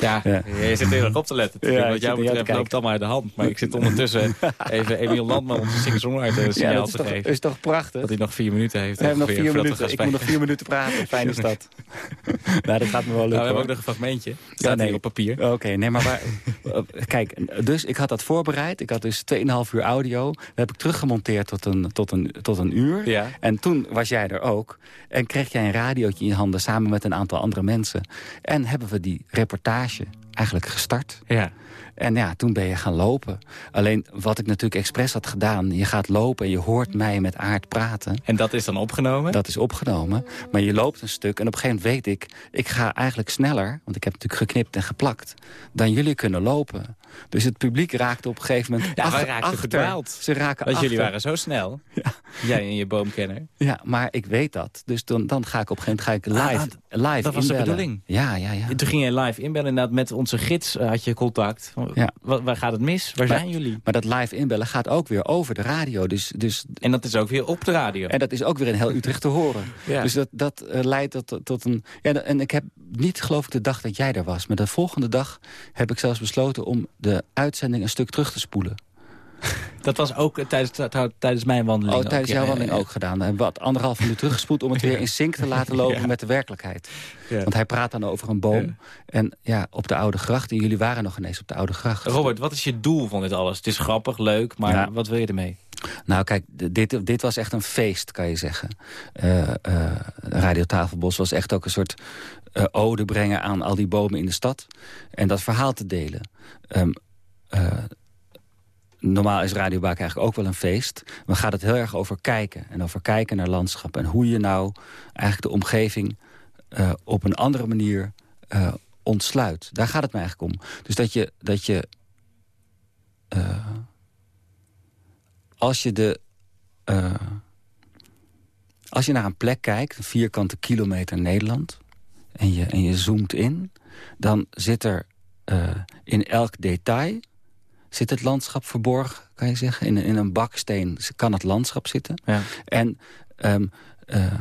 Speaker 3: Ja,
Speaker 4: Ja.
Speaker 3: je zit heel erg op te letten.
Speaker 4: Ja,
Speaker 3: wat jou betreft loopt allemaal uit de hand. Maar ik zit ondertussen even Emiel Landman, onze singer-songwriter, een
Speaker 4: Ja,
Speaker 3: signaal
Speaker 4: dat is
Speaker 3: te
Speaker 4: toch,
Speaker 3: geven.
Speaker 4: is toch prachtig?
Speaker 3: Dat hij nog vier minuten heeft.
Speaker 4: We hebben nog vier minuten. Ik moet nog vier minuten praten. Fijne stad. nou, dat gaat me wel
Speaker 3: Nou,
Speaker 4: lukken.
Speaker 3: we hebben ook nog een fragmentje. Staat
Speaker 4: nee.
Speaker 3: hier op papier.
Speaker 4: Oké, nee, maar waar, kijk, dus ik had dat voorbereid. Ik had dus 2,5 uur audio. Dat heb ik teruggemonteerd tot een, tot een, tot een uur.
Speaker 3: Ja.
Speaker 4: En toen was jij er ook. En kreeg jij een radiootje in je handen samen met een aantal andere mensen. En hebben we die reportage eigenlijk gestart.
Speaker 3: Ja.
Speaker 4: En ja, toen ben je gaan lopen. Alleen wat ik natuurlijk expres had gedaan... je gaat lopen en je hoort mij met aard praten...
Speaker 3: En dat is dan opgenomen?
Speaker 4: Dat is opgenomen. Maar je loopt een stuk en op een gegeven moment weet ik... ik ga eigenlijk sneller, want ik heb natuurlijk geknipt en geplakt... dan jullie kunnen lopen. Dus het publiek raakte op een gegeven moment
Speaker 3: Ja,
Speaker 4: achter-
Speaker 3: raakten
Speaker 4: achter.
Speaker 3: verdwaald.
Speaker 4: Ze raken
Speaker 3: Want jullie waren zo snel. Jij en je boomkenner.
Speaker 4: Ja, maar ik weet dat. Dus dan, dan ga ik op een gegeven moment ga ik live,
Speaker 3: Ah,
Speaker 4: live
Speaker 3: dat was de
Speaker 4: inbellen.
Speaker 3: bedoeling.
Speaker 4: Ja, ja, ja.
Speaker 3: Toen ging je live inbellen inderdaad met onze gids eh, had je contact.
Speaker 4: Ja.
Speaker 3: Waar, waar gaat het mis? Waar
Speaker 4: Maar-
Speaker 3: zijn jullie?
Speaker 4: Maar dat live inbellen gaat ook weer over de radio. Dus, dus,
Speaker 3: En dat is ook weer op de radio.
Speaker 4: en dat is ook weer in heel Utrecht te horen.
Speaker 3: Ja.
Speaker 4: Dus dat, dat eh, leidt tot, tot een... Ja, en ik heb niet geloof ik de dag dat jij er was. Maar de volgende dag heb ik zelfs besloten om de uitzending een stuk terug te spoelen.
Speaker 3: Dat was ook eh, tijdens, tijdens mijn wandeling.
Speaker 4: Oh, tijdens
Speaker 3: ook,
Speaker 4: jouw
Speaker 3: ja,
Speaker 4: wandeling
Speaker 3: ja, ja.
Speaker 4: ook gedaan. En wat anderhalf minuut teruggespoeld om het weer in sync te laten lopen
Speaker 3: Ja.
Speaker 4: met de werkelijkheid.
Speaker 3: Ja.
Speaker 4: Want hij praat dan over een boom.
Speaker 3: Ja.
Speaker 4: En ja, op de Oude Gracht. En jullie waren nog ineens op de Oude Gracht.
Speaker 3: Robert, wat is je doel van dit alles? Het is grappig, leuk, maar
Speaker 4: Ja.
Speaker 3: wat wil je ermee?
Speaker 4: Nou kijk, dit, dit was echt een feest, kan je zeggen. Eh eh, Radio Tafelbos was echt ook een soort eh, ode brengen aan al die bomen in de stad. En dat verhaal te delen. Ehm, eh, normaal is Radio Baak eigenlijk ook wel een feest. Maar gaat het heel erg over kijken. En over kijken naar landschap. En hoe je nou eigenlijk de omgeving eh, op een andere manier eh, ontsluit. Daar gaat het me eigenlijk om. Dus dat je... Dat je eh, als je de... als je naar een plek kijkt, een vierkante kilometer Nederland... en je, en je zoomt in, dan zit er in elk detail... zit het landschap verborgen, kan je zeggen. In, een- in een baksteen kan het landschap zitten.
Speaker 3: Ja.
Speaker 4: En Ehm, eh,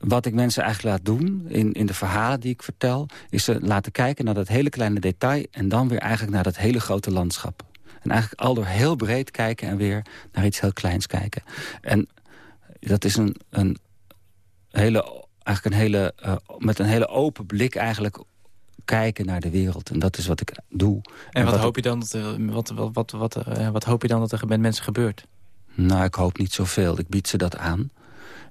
Speaker 4: wat ik mensen eigenlijk laat doen in, in de verhalen die ik vertel... is ze laten kijken naar dat hele kleine detail... en dan weer eigenlijk naar dat hele grote landschap. En eigenlijk al door heel breed kijken en weer naar iets heel kleins kijken. En dat is een, een hele, eigenlijk een hele, uh, met een hele open blik eigenlijk kijken naar de wereld. En dat is wat ik doe.
Speaker 3: En, wat, hoop je dan dat er, wat, wat, wat, wat, uh, wat hoop je dan dat er met mensen gebeurt?
Speaker 4: Nou, ik hoop niet zoveel. Ik bied ze dat aan.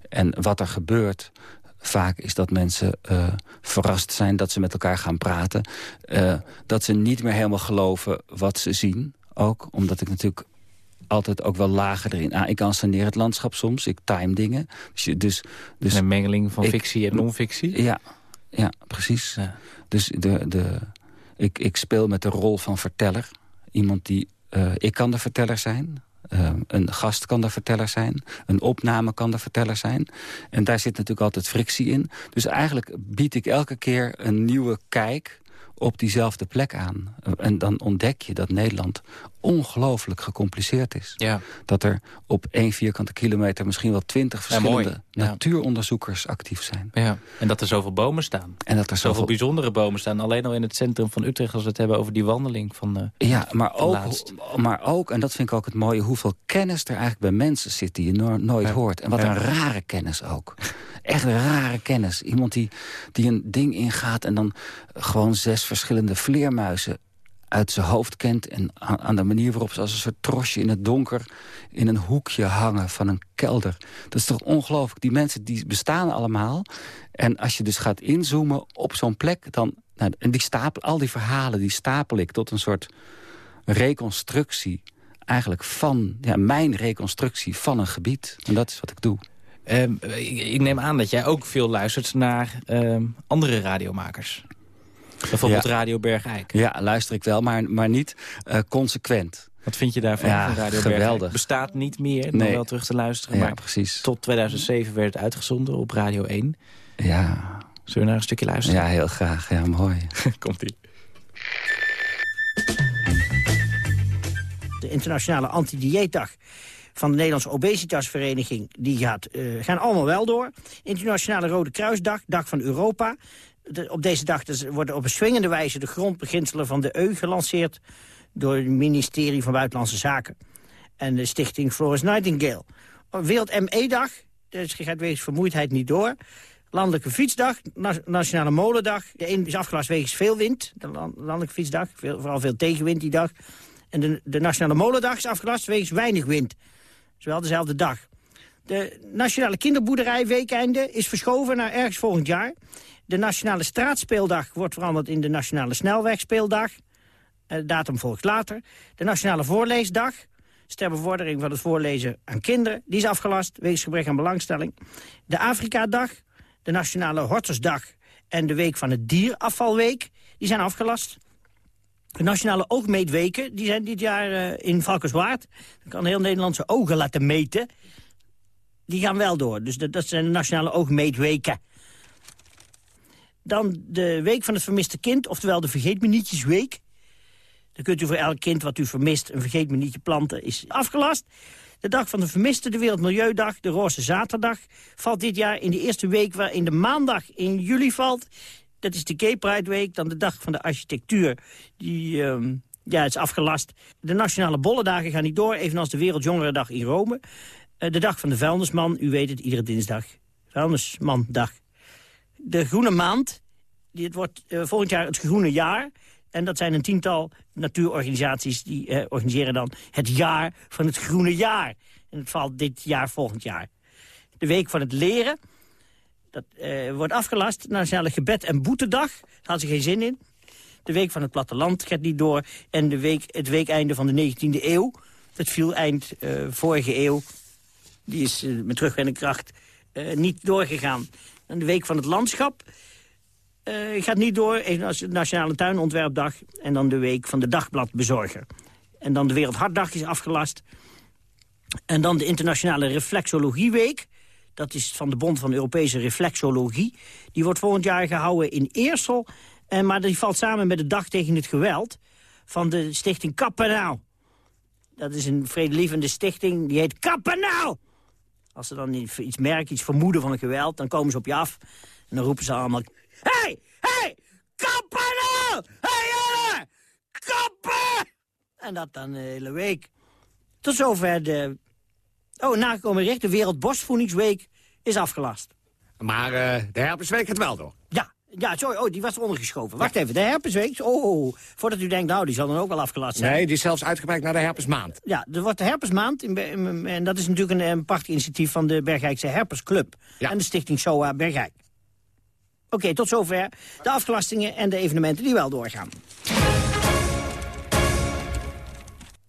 Speaker 4: En wat er gebeurt, vaak is dat mensen uh, verrast zijn dat ze met elkaar gaan praten. Uh, dat ze niet meer helemaal geloven wat ze zien. Ook omdat ik natuurlijk altijd ook wel lager erin. Ah, ik anseneer het landschap soms, ik time dingen. Dus, dus, dus
Speaker 3: een mengeling van fictie en non-fictie?
Speaker 4: Ja, ja precies. Ja. Dus de, de, ik, ik speel met de rol van verteller. Iemand die... Uh, ik kan de verteller zijn. Uh, een gast kan de verteller zijn. Een opname kan de verteller zijn. En daar zit natuurlijk altijd frictie in. Dus eigenlijk bied ik elke keer een nieuwe kijk op diezelfde plek aan. En dan ontdek je dat Nederland ongelooflijk gecompliceerd is.
Speaker 3: Ja.
Speaker 4: Dat er op één vierkante kilometer misschien wel twintig verschillende ja, natuuronderzoekers actief zijn.
Speaker 3: Ja. En dat er zoveel bomen staan.
Speaker 4: En dat er
Speaker 3: zoveel, zoveel bijzondere bomen staan. Alleen al in het centrum van Utrecht als we het hebben over die wandeling van uh,
Speaker 4: Ja, maar ook, maar ook, en dat vind ik ook het mooie... hoeveel kennis er eigenlijk bij mensen zit die je no nooit hoort. En wat een rare kennis ook. Echt rare kennis. Iemand die, die een ding ingaat en dan gewoon zes verschillende vleermuizen uit zijn hoofd kent... en aan de manier waarop ze als een soort trosje in het donker... in een hoekje hangen van een kelder. Dat is toch ongelooflijk. Die mensen die bestaan allemaal. En als je dus gaat inzoomen op zo'n plek... dan nou, en die stapel, al die verhalen die stapel ik tot een soort reconstructie... eigenlijk van ja, mijn reconstructie van een gebied. En dat is wat ik doe.
Speaker 3: Um, ik, ik, neem aan dat jij ook veel luistert naar um, andere radiomakers. Bijvoorbeeld ja. Radio Bergijk.
Speaker 4: Ja, luister ik wel, maar, maar niet uh, consequent.
Speaker 3: Wat vind je daarvan?
Speaker 4: Ja,
Speaker 3: van Radio
Speaker 4: geweldig.
Speaker 3: Bergijk? Bestaat niet meer, nog
Speaker 4: nee.
Speaker 3: wel terug te luisteren.
Speaker 4: Ja,
Speaker 3: maar
Speaker 4: precies.
Speaker 3: tot 2007 werd het uitgezonden op Radio 1.
Speaker 4: Ja.
Speaker 3: Zullen we naar een stukje luisteren?
Speaker 4: Ja, heel graag. Ja, mooi.
Speaker 3: Komt-ie.
Speaker 9: De internationale anti-dieetdag van de Nederlandse Obesitasvereniging... die gaat, uh, gaan allemaal wel door. Internationale Rode Kruisdag, Dag van Europa. Op deze dag dus worden op een swingende wijze... de grondbeginselen van de EU gelanceerd... door het ministerie van Buitenlandse Zaken. En de stichting Florence Nightingale. Wereld ME-dag, dus gaat wegens vermoeidheid niet door... Landelijke Fietsdag, Nationale Molendag. De een is afgelast wegens veel wind, de Landelijke Fietsdag. Veel, vooral veel tegenwind die dag. En de, de Nationale Molendag is afgelast wegens weinig wind. Zowel dezelfde dag. De Nationale Kinderboerderij Weekeinde is verschoven naar ergens volgend jaar. De Nationale Straatspeeldag wordt veranderd in de Nationale Snelwegspeeldag. De datum volgt later. De Nationale Voorleesdag, ter bevordering van het voorlezen aan kinderen... die is afgelast wegens gebrek aan belangstelling. De Afrika-dag, de Nationale Hortusdag en de Week van het Dierafvalweek... die zijn afgelast. De Nationale Oogmeetweken die zijn dit jaar uh, in Valkenswaard. Dan kan heel Nederland zijn ogen laten meten. Die gaan wel door. Dus dat, dat zijn de Nationale Oogmeetweken. Dan de Week van het Vermiste Kind, oftewel de Vergeetmenietjesweek. Dan kunt u voor elk kind wat u vermist een vergeetmenietje planten. Is afgelast. De dag van de vermiste, de Wereldmilieudag, de Roze Zaterdag... valt dit jaar in de eerste week waarin de maandag in juli valt. Dat is de Gay Pride Week, dan de dag van de architectuur. Die um, ja, is afgelast. De Nationale Bollendagen gaan niet door, evenals de Wereldjongerendag in Rome. Uh, de dag van de vuilnisman, u weet het, iedere dinsdag. Vuilnismandag. De Groene Maand, dit wordt uh, volgend jaar het Groene Jaar... En dat zijn een tiental natuurorganisaties die eh, organiseren dan het jaar van het groene jaar. En het valt dit jaar volgend jaar. De week van het leren, dat eh, wordt afgelast. Nationale gebed- en boetedag, daar had ze geen zin in. De week van het platteland gaat niet door. En de week, het weekeinde van de 19e eeuw, dat viel eind uh, vorige eeuw. Die is uh, met terugwerkende kracht niet doorgegaan. De week van het landschap, gaat niet door, de Nationale Tuinontwerpdag... en dan de week van de dagbladbezorger. En dan de Wereldhartdag is afgelast. En dan de Internationale Reflexologieweek. Dat is van de Bond van Europese Reflexologie. Die wordt volgend jaar gehouden in Eersel. En, maar die valt samen met de Dag tegen het Geweld... van de stichting Kappenaal. Dat is een vredelievende stichting, die heet Kappenaal. Als ze dan iets merken, iets vermoeden van geweld... dan komen ze op je af en dan roepen ze allemaal... Hey, hey, kappen nou! Hey jongen, kappen! En dat dan de hele week. Tot zover de... Oh, nagekomen recht, de Wereldbosvoedingsweek is afgelast.
Speaker 10: Maar uh, de herpesweek gaat wel door.
Speaker 9: Ja, ja, sorry, oh, die was eronder geschoven. Wacht even, de herpesweek, oh, voordat u denkt, nou, die zal dan ook wel afgelast zijn.
Speaker 10: Nee, die is zelfs uitgebreid naar de herpesmaand.
Speaker 9: Ja, er wordt de herpesmaand, en dat is natuurlijk een, een prachtig initiatief van de Bergijkse Herpesclub. Ja. En de stichting SOA Bergijk. Oké, tot zover de afgelastingen en de evenementen die wel doorgaan.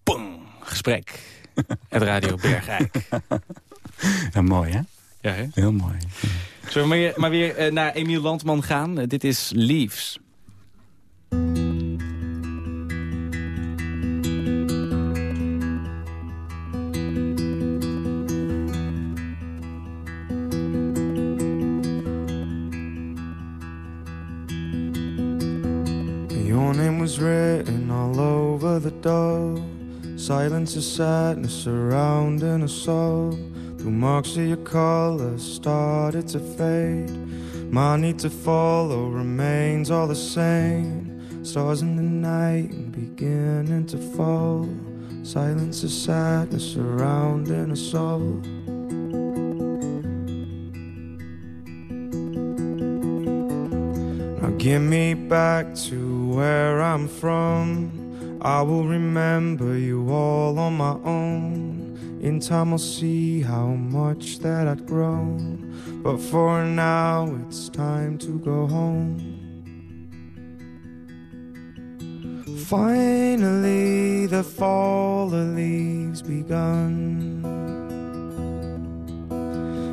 Speaker 3: Pum, gesprek. Het Radio Bergijk.
Speaker 4: Ja, mooi, hè?
Speaker 3: Ja, hè?
Speaker 4: Heel mooi.
Speaker 3: Zullen we maar weer, maar weer uh, naar Emiel Landman gaan? Uh, dit is Leaves.
Speaker 7: Your name was written all over the door Silence of sadness surrounding us all The marks of your colors started to fade. My need to follow remains all the same. Stars in the night beginning to fall. Silence of sadness surrounding us all. Now give me back to where I'm from. I will remember you all on my own. In time I'll see how much that I'd grown. But for now it's time to go home. Finally, the fall of leaves begun.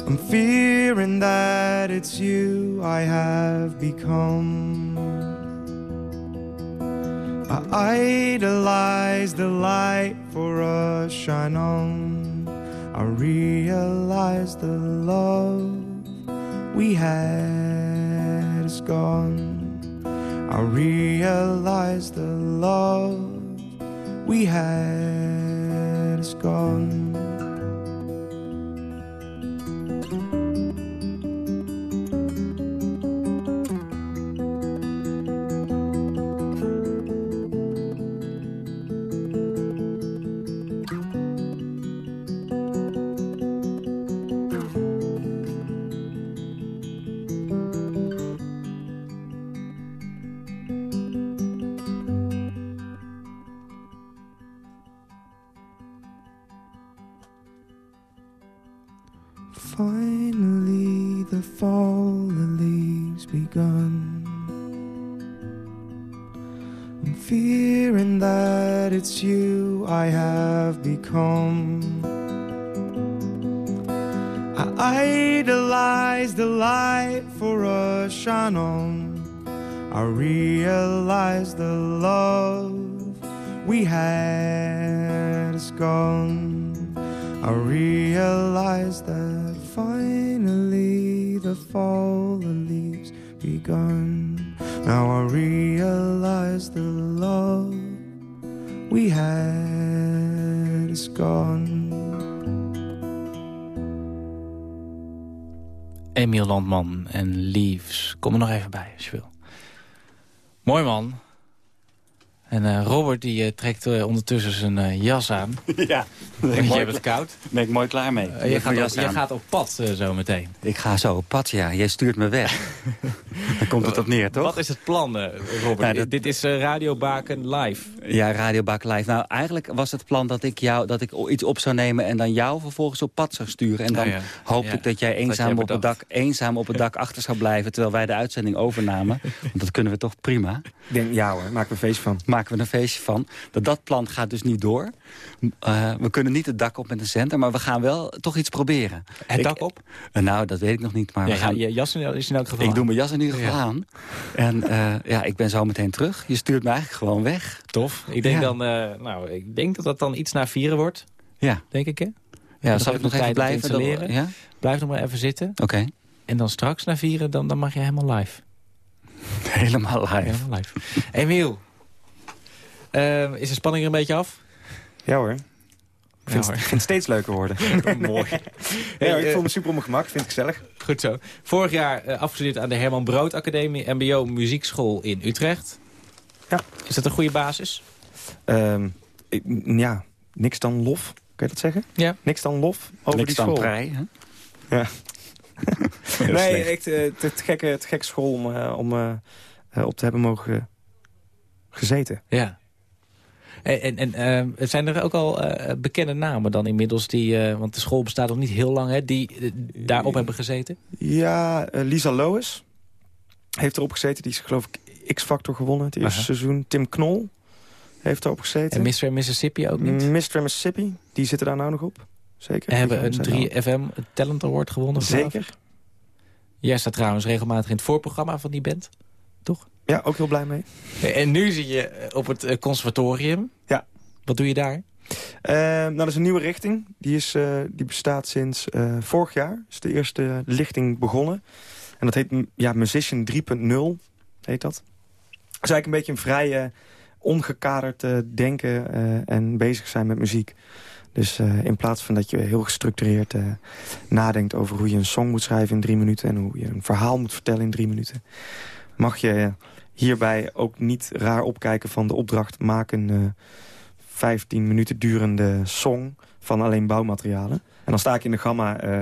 Speaker 7: I'm fearing that it's you I have become. I idolize the light for us shine on. I realize the love we had is gone. I realize the love we had is gone.
Speaker 3: Landman en Leaves. Kom er nog even bij als je wil. Mooi man. En uh, Robert die uh, trekt uh, ondertussen zijn jas aan.
Speaker 4: Ja.
Speaker 3: Want je hebt het koud.
Speaker 4: Ben ik mooi klaar mee.
Speaker 3: je, gaat op, je gaat op pad zo meteen.
Speaker 4: Ik ga zo op pad, ja. Jij stuurt me weg. Dan komt het op neer, toch?
Speaker 3: Wat is het plan, Robert? Nou, dat... Dit is Radio Baken live.
Speaker 4: Ja, Radio Baken live. Nou, eigenlijk was het plan dat ik, jou, dat ik iets op zou nemen... en dan jou vervolgens op pad zou sturen. En dan ja, ja. hoopte ik dat jij eenzaam, op het dak, eenzaam op het dak achter zou blijven... terwijl wij de uitzending overnamen. Want dat kunnen we toch prima?
Speaker 6: Denk, ja hoor, maken we een feest van.
Speaker 4: Maken we een feestje van. Dat, dat plan gaat dus niet door. Uh, we kunnen niet het dak op met een zender, maar we gaan wel toch iets proberen.
Speaker 3: Het dak op?
Speaker 4: Uh, nou, dat weet ik nog niet. Maar
Speaker 3: ja,
Speaker 4: we gaan...
Speaker 3: Je jas is in elk geval
Speaker 4: Ik doe mijn jas in ieder geval aan. En uh, ja, ik ben zo meteen terug. Je stuurt me eigenlijk gewoon weg.
Speaker 3: Tof. Ik denk, dan, nou, ik denk dat dat dan iets na vieren wordt.
Speaker 4: Ja.
Speaker 3: Denk ik, hè?
Speaker 4: Ja, zal ik nog even blijven?
Speaker 3: Dan, ja? Blijf nog maar even zitten.
Speaker 4: Oké. Okay.
Speaker 3: En dan straks na vieren, dan, dan mag je helemaal live.
Speaker 4: Helemaal live.
Speaker 3: Helemaal live. Emiel, uh, is de spanning er een beetje af?
Speaker 6: Ja hoor. Ik vind,
Speaker 3: Ja,
Speaker 6: het,
Speaker 3: hoor.
Speaker 6: ik vind het steeds leuker worden.
Speaker 3: Mooi.
Speaker 6: Ja,
Speaker 3: Hey,
Speaker 6: ik
Speaker 3: eh,
Speaker 6: voel me super op mijn gemak, vind ik gezellig.
Speaker 3: Goed zo. Vorig jaar eh, afgestudeerd aan de Herman Brood Academie MBO Muziekschool in Utrecht.
Speaker 6: Ja.
Speaker 3: Is dat een goede basis?
Speaker 6: Ehm, ik- ja, niks dan lof. Kun je dat zeggen?
Speaker 3: Ja.
Speaker 6: Niks dan lof over
Speaker 4: Niks
Speaker 6: die
Speaker 4: dan
Speaker 6: school.
Speaker 4: prei, hè?
Speaker 6: Ja. nee, echt eh, het, het gekke, het gekke school om, om eh, eh, op te hebben mogen gezeten.
Speaker 3: Ja. En, en, en eh, zijn er ook al eh, bekende namen dan inmiddels die... eh, want de school bestaat nog niet heel lang, hè, die daarop hebben gezeten?
Speaker 6: Ja, Lisa Lois heeft erop gezeten. Die is geloof ik X-Factor gewonnen het eerste
Speaker 3: Aha.
Speaker 6: seizoen. Tim Knol heeft erop gezeten.
Speaker 3: En Mr. en Mississippi ook niet?
Speaker 6: Mr. Mississippi, die zitten daar nou nog op. Zeker.
Speaker 3: We hebben een
Speaker 6: zijn nou-
Speaker 3: 3FM Talent Award gewonnen.
Speaker 6: Zeker.
Speaker 3: Jij staat trouwens regelmatig in het voorprogramma van die band.
Speaker 6: Ja, ook heel blij mee.
Speaker 3: En nu zit je eh, op het eh, conservatorium.
Speaker 6: Ja.
Speaker 3: Wat doe je daar?
Speaker 6: Eh, nou, dat is een nieuwe richting. Die, is, die bestaat sinds vorig jaar. is de eerste lichting begonnen. En dat heet ja, Musician 3.0, heet dat. Het is eigenlijk een beetje een vrij eh, ongekaderd denken en bezig zijn met muziek. Dus in plaats van dat je heel gestructureerd nadenkt over hoe je een song moet schrijven in drie minuten... en hoe je een verhaal moet vertellen in drie minuten... mag je hierbij ook niet raar opkijken van de opdracht... maak een eh, 15 minuten durende song van alleen bouwmaterialen. En dan sta ik in de gamma eh,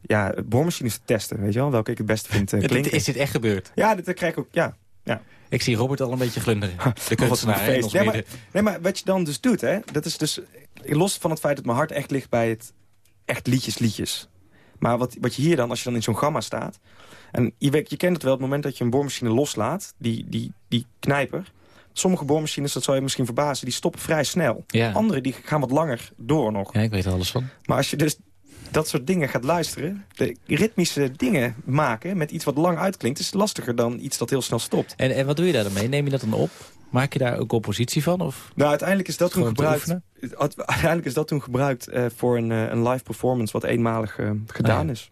Speaker 6: ja, boormachines te testen, weet je wel? Welke ik het beste vind
Speaker 3: Dit-
Speaker 6: klinken.
Speaker 3: Is dit echt gebeurd?
Speaker 6: Ja, dit krijg ik ook, ja.
Speaker 3: Ik zie Robert al een beetje glunderen. De kunstenaar in ons
Speaker 6: Nee maar, nee, maar wat je dan dus doet, hè, dat is dus... Los van het feit dat mijn hart echt ligt bij het echt liedjes, liedjes. Maar wat, wat je hier dan, als je dan in zo'n gamma staat... En je, weet, je kent het wel, het moment dat je een boormachine loslaat, die, die, die knijper... Sommige boormachines, dat zou je misschien verbazen, die stoppen vrij snel.
Speaker 3: Ja.
Speaker 6: Andere die gaan wat langer door nog.
Speaker 3: ja, ik weet er alles van.
Speaker 6: Maar als je dus dat soort dingen gaat luisteren... de ritmische dingen maken met iets wat lang uitklinkt... is lastiger dan iets dat heel snel stopt.
Speaker 3: En, en wat doe je daar dan mee? Neem je dat dan op? Maak je daar ook compositie van? Of?
Speaker 6: Nou, uiteindelijk is dat toen gebruikt... Uiteindelijk is dat toen gebruikt eh, voor een, eh, een live performance... wat eenmalig eh, gedaan
Speaker 3: Ah, ja.
Speaker 6: is.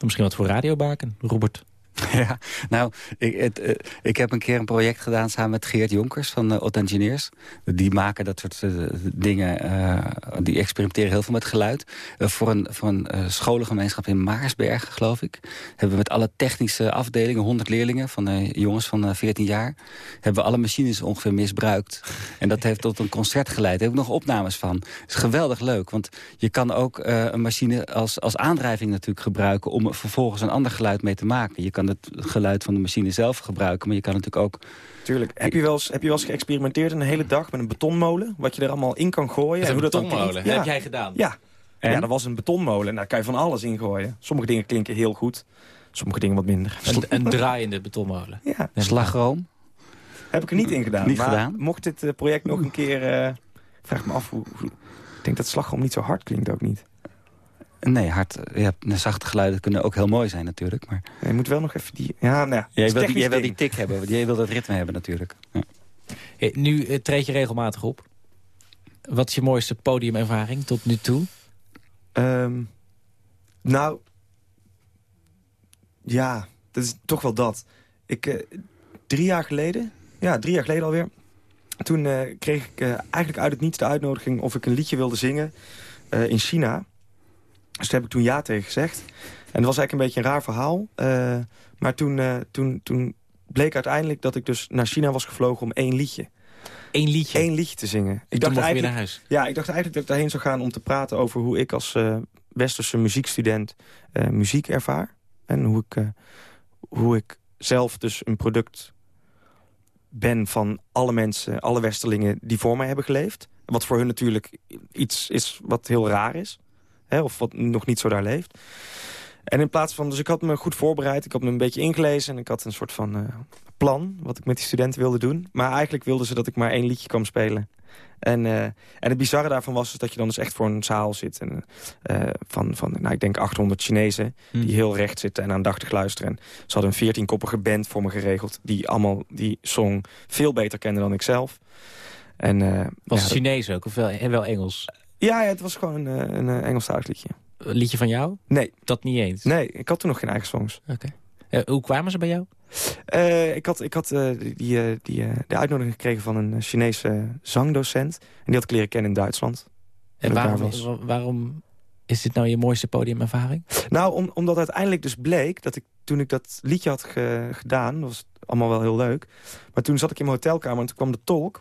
Speaker 3: Misschien wat voor radiobaken, Robert?
Speaker 4: Ja, nou, ik, het, eh, ik heb een keer een project gedaan samen met Geert Jonkers van uh, Odd Engineers. Die maken dat soort eh, dingen, eh, die experimenteren heel veel met geluid. Eh, voor een, voor een eh, scholengemeenschap in Maarsbergen, geloof ik, hebben we met alle technische afdelingen, 100 leerlingen van eh, jongens van eh, 14 jaar, hebben we alle machines ongeveer misbruikt. En dat heeft tot een concert geleid. Daar heb ik nog opnames van. Het is geweldig leuk, want je kan ook eh, een machine als, als aandrijving natuurlijk gebruiken om er vervolgens een ander geluid mee te maken. Je het geluid van de machine zelf gebruiken, maar je kan natuurlijk ook...
Speaker 6: Tuurlijk. Heb je, wel eens, heb je wel eens geëxperimenteerd een hele dag met een betonmolen? Wat je er allemaal in kan gooien?
Speaker 3: Met
Speaker 6: en
Speaker 3: een
Speaker 6: hoe dat dan
Speaker 3: betonmolen.
Speaker 6: klinkt?
Speaker 3: Dat
Speaker 6: Ja.
Speaker 3: heb jij gedaan.
Speaker 6: Ja.
Speaker 4: En?
Speaker 6: ja, dat was een betonmolen. En daar kan je van alles in gooien. Sommige dingen klinken heel goed. Sommige dingen wat minder.
Speaker 3: Een, een draaiende betonmolen.
Speaker 6: Ja,
Speaker 4: Slagroom?
Speaker 6: heb ik er niet in gedaan.
Speaker 4: Niet
Speaker 6: maar
Speaker 4: gedaan?
Speaker 6: mocht dit eh, project nog een keer... eh, vraag me af hoe... hoe ik denk dat slagroom niet zo hard klinkt ook niet.
Speaker 4: Nee, hard, ja, zachte geluiden kunnen ook heel mooi zijn natuurlijk. Maar
Speaker 6: Je moet wel nog even die... Ja, nou ja.
Speaker 4: jij wil, die,
Speaker 6: technisch
Speaker 4: jij wil die
Speaker 6: ding.
Speaker 4: tik hebben, want jij wil dat ritme hebben natuurlijk. Ja.
Speaker 3: Eh, Nu eh, treed je regelmatig op. Wat is je mooiste podiumervaring tot nu toe?
Speaker 6: Ehm, nou, ja, dat is toch wel dat. Ik, eh, drie jaar geleden, ja, drie jaar geleden alweer... toen eh, kreeg ik eigenlijk uit het niets de uitnodiging... of ik een liedje wilde zingen eh, in China. Dus daar heb ik toen ja tegen gezegd. En dat was eigenlijk een beetje een raar verhaal. eh, maar toen, eh, toen, toen bleek uiteindelijk dat ik dus naar China was gevlogen... om één liedje,
Speaker 3: Eén liedje.
Speaker 6: één liedje te zingen. Ik dacht eigenlijk...
Speaker 3: naar huis.
Speaker 6: Ja, ik dacht eigenlijk dat ik daarheen zou gaan om te praten over hoe ik als eh, westerse muziekstudent muziek ervaar. En hoe ik, hoe ik zelf dus een product ben van alle mensen, alle westerlingen die voor mij hebben geleefd. Wat voor hun natuurlijk iets is wat heel raar is. Hè, of wat nog niet zo daar leeft. En in plaats van, dus ik had me goed voorbereid. Ik had me een beetje ingelezen en ik had een soort van eh, plan wat ik met die studenten wilde doen. Maar eigenlijk wilden ze dat ik maar één liedje kwam spelen. En, eh, en het bizarre daarvan was dus dat je dan dus echt voor een zaal zit. En, eh, van, van nou, ik denk 800 Chinezen die heel recht zitten en aandachtig luisteren. En ze hadden een 14-koppige band voor me geregeld... die allemaal die song veel beter kenden dan ik zelf. En,
Speaker 3: Was
Speaker 6: ja,
Speaker 3: het Chinees ook, of wel, en wel Engels?
Speaker 6: Ja, ja, het was gewoon een, eh, een eh, Engelstalig liedje.
Speaker 3: Een liedje van jou?
Speaker 6: Nee,
Speaker 3: Dat niet eens?
Speaker 6: nee, ik had toen nog geen eigen songs.
Speaker 3: Oké. Eh, hoe kwamen ze bij jou?
Speaker 6: Ik had, ik had die, die, de uitnodiging gekregen van een Chinese zangdocent. En die had ik leren kennen in Duitsland.
Speaker 3: En waarom,
Speaker 6: was.
Speaker 3: waarom is dit nou je mooiste podiumervaring?
Speaker 6: Nou, om, omdat uiteindelijk dus bleek dat ik toen ik dat liedje had ge- gedaan... dat was allemaal wel heel leuk. Maar toen zat ik in mijn hotelkamer en toen kwam de tolk.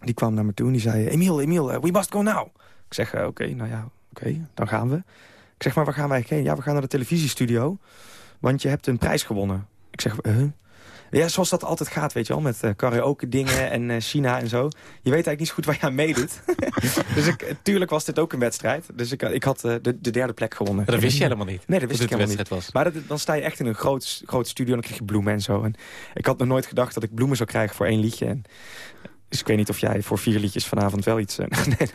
Speaker 6: Die kwam naar me toe en die zei... Emiel, Emiel, we must go now. Ik zeg, eh, oké, nou ja, oké, dan gaan we. Ik zeg, maar waar gaan wij heen? Ja, we gaan naar de televisiestudio. Want je hebt een prijs gewonnen. Ik zeg, huh? Ja, zoals dat altijd gaat, weet je wel. Met eh, karaoke dingen en eh, China en zo. Je weet eigenlijk niet zo goed waar je aan meedoet. dus ik, tuurlijk was dit ook een wedstrijd. Dus ik, ik had eh, de, de derde plek gewonnen.
Speaker 3: Dat wist je helemaal niet.
Speaker 6: Nee, dat wist
Speaker 3: dat
Speaker 6: ik helemaal niet.
Speaker 3: was.
Speaker 6: Maar dat, dan sta je echt in een groot, groot studio en dan krijg je bloemen en zo. En ik had nog nooit gedacht dat ik bloemen zou krijgen voor één liedje. En, dus ik weet niet of jij voor vier liedjes vanavond wel iets... eh, nee, nee.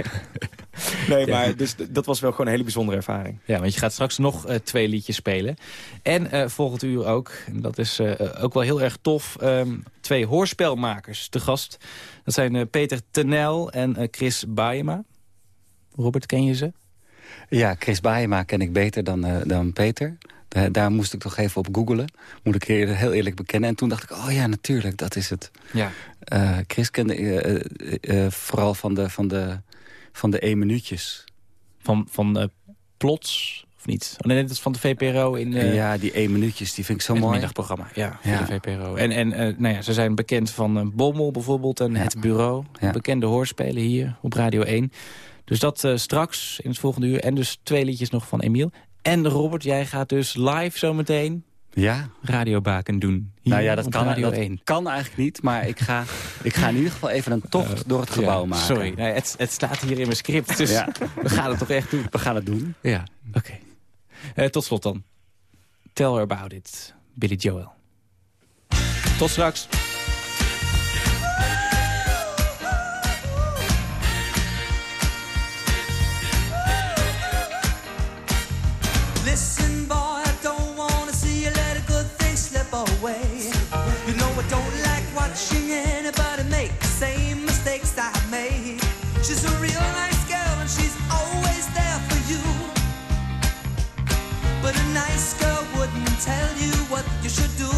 Speaker 6: nee
Speaker 3: Ja.
Speaker 6: maar dus, dat was wel gewoon een hele bijzondere ervaring.
Speaker 3: Ja, want je gaat straks nog eh, twee liedjes spelen. En eh, volgend uur ook, en dat is eh, ook wel heel erg tof... ehm, twee hoorspelmakers te gast. Dat zijn eh, Peter Tenel en eh, Chris Baema. Robert, ken je ze?
Speaker 4: Ja, Chris Baema ken ik beter dan, eh, dan Peter. Daar, moest ik toch even op googelen. Moet ik heel eerlijk bekennen. En toen dacht ik, oh ja, natuurlijk, dat is het.
Speaker 3: Ja.
Speaker 4: Eh, Chris kende eh, eh, vooral van de, van de, van de E-minuutjes.
Speaker 3: Van, van eh, Plots, of niet? Oh, nee, dat is van de VPRO in...
Speaker 4: ja, die E-minuutjes, die vind ik zo
Speaker 3: het
Speaker 4: mooi.
Speaker 3: middagprogramma, ja,
Speaker 4: Ja.
Speaker 3: de VPRO. En, en nou ja, ze zijn bekend van Bommel bijvoorbeeld en
Speaker 4: Ja.
Speaker 3: Het Bureau.
Speaker 4: Ja.
Speaker 3: Bekende hoorspelen hier op Radio 1. Dus dat straks in het volgende uur. En dus twee liedjes nog van Emiel. En Robert, jij gaat dus live zometeen
Speaker 4: Ja,
Speaker 3: radiobaken doen. Hier
Speaker 4: nou ja, dat kan,
Speaker 3: Radio
Speaker 4: dat
Speaker 3: 1.
Speaker 4: kan eigenlijk niet. Maar ik ga, ik ga in ieder geval even een tocht door het gebouw
Speaker 3: Ja,
Speaker 4: maken.
Speaker 3: Sorry, nee, het, het staat hier in mijn script. Dus
Speaker 4: Ja.
Speaker 3: we gaan het toch echt doen.
Speaker 4: We gaan het doen.
Speaker 3: Ja, oké. Eh, tot slot dan. Tell her about it, Billy Joel. Tot straks.
Speaker 11: Listen, nice girl wouldn't tell you what you should do.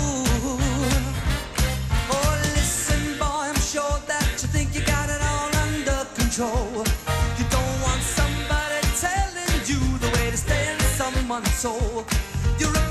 Speaker 11: Oh, listen, boy, I'm sure that you think you got it all under control. You don't want somebody telling you the way to stay in someone's soul. You're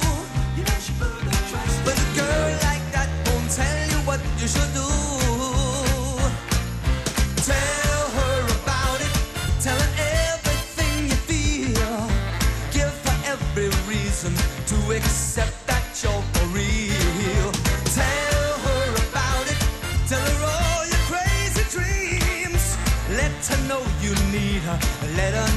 Speaker 11: Let her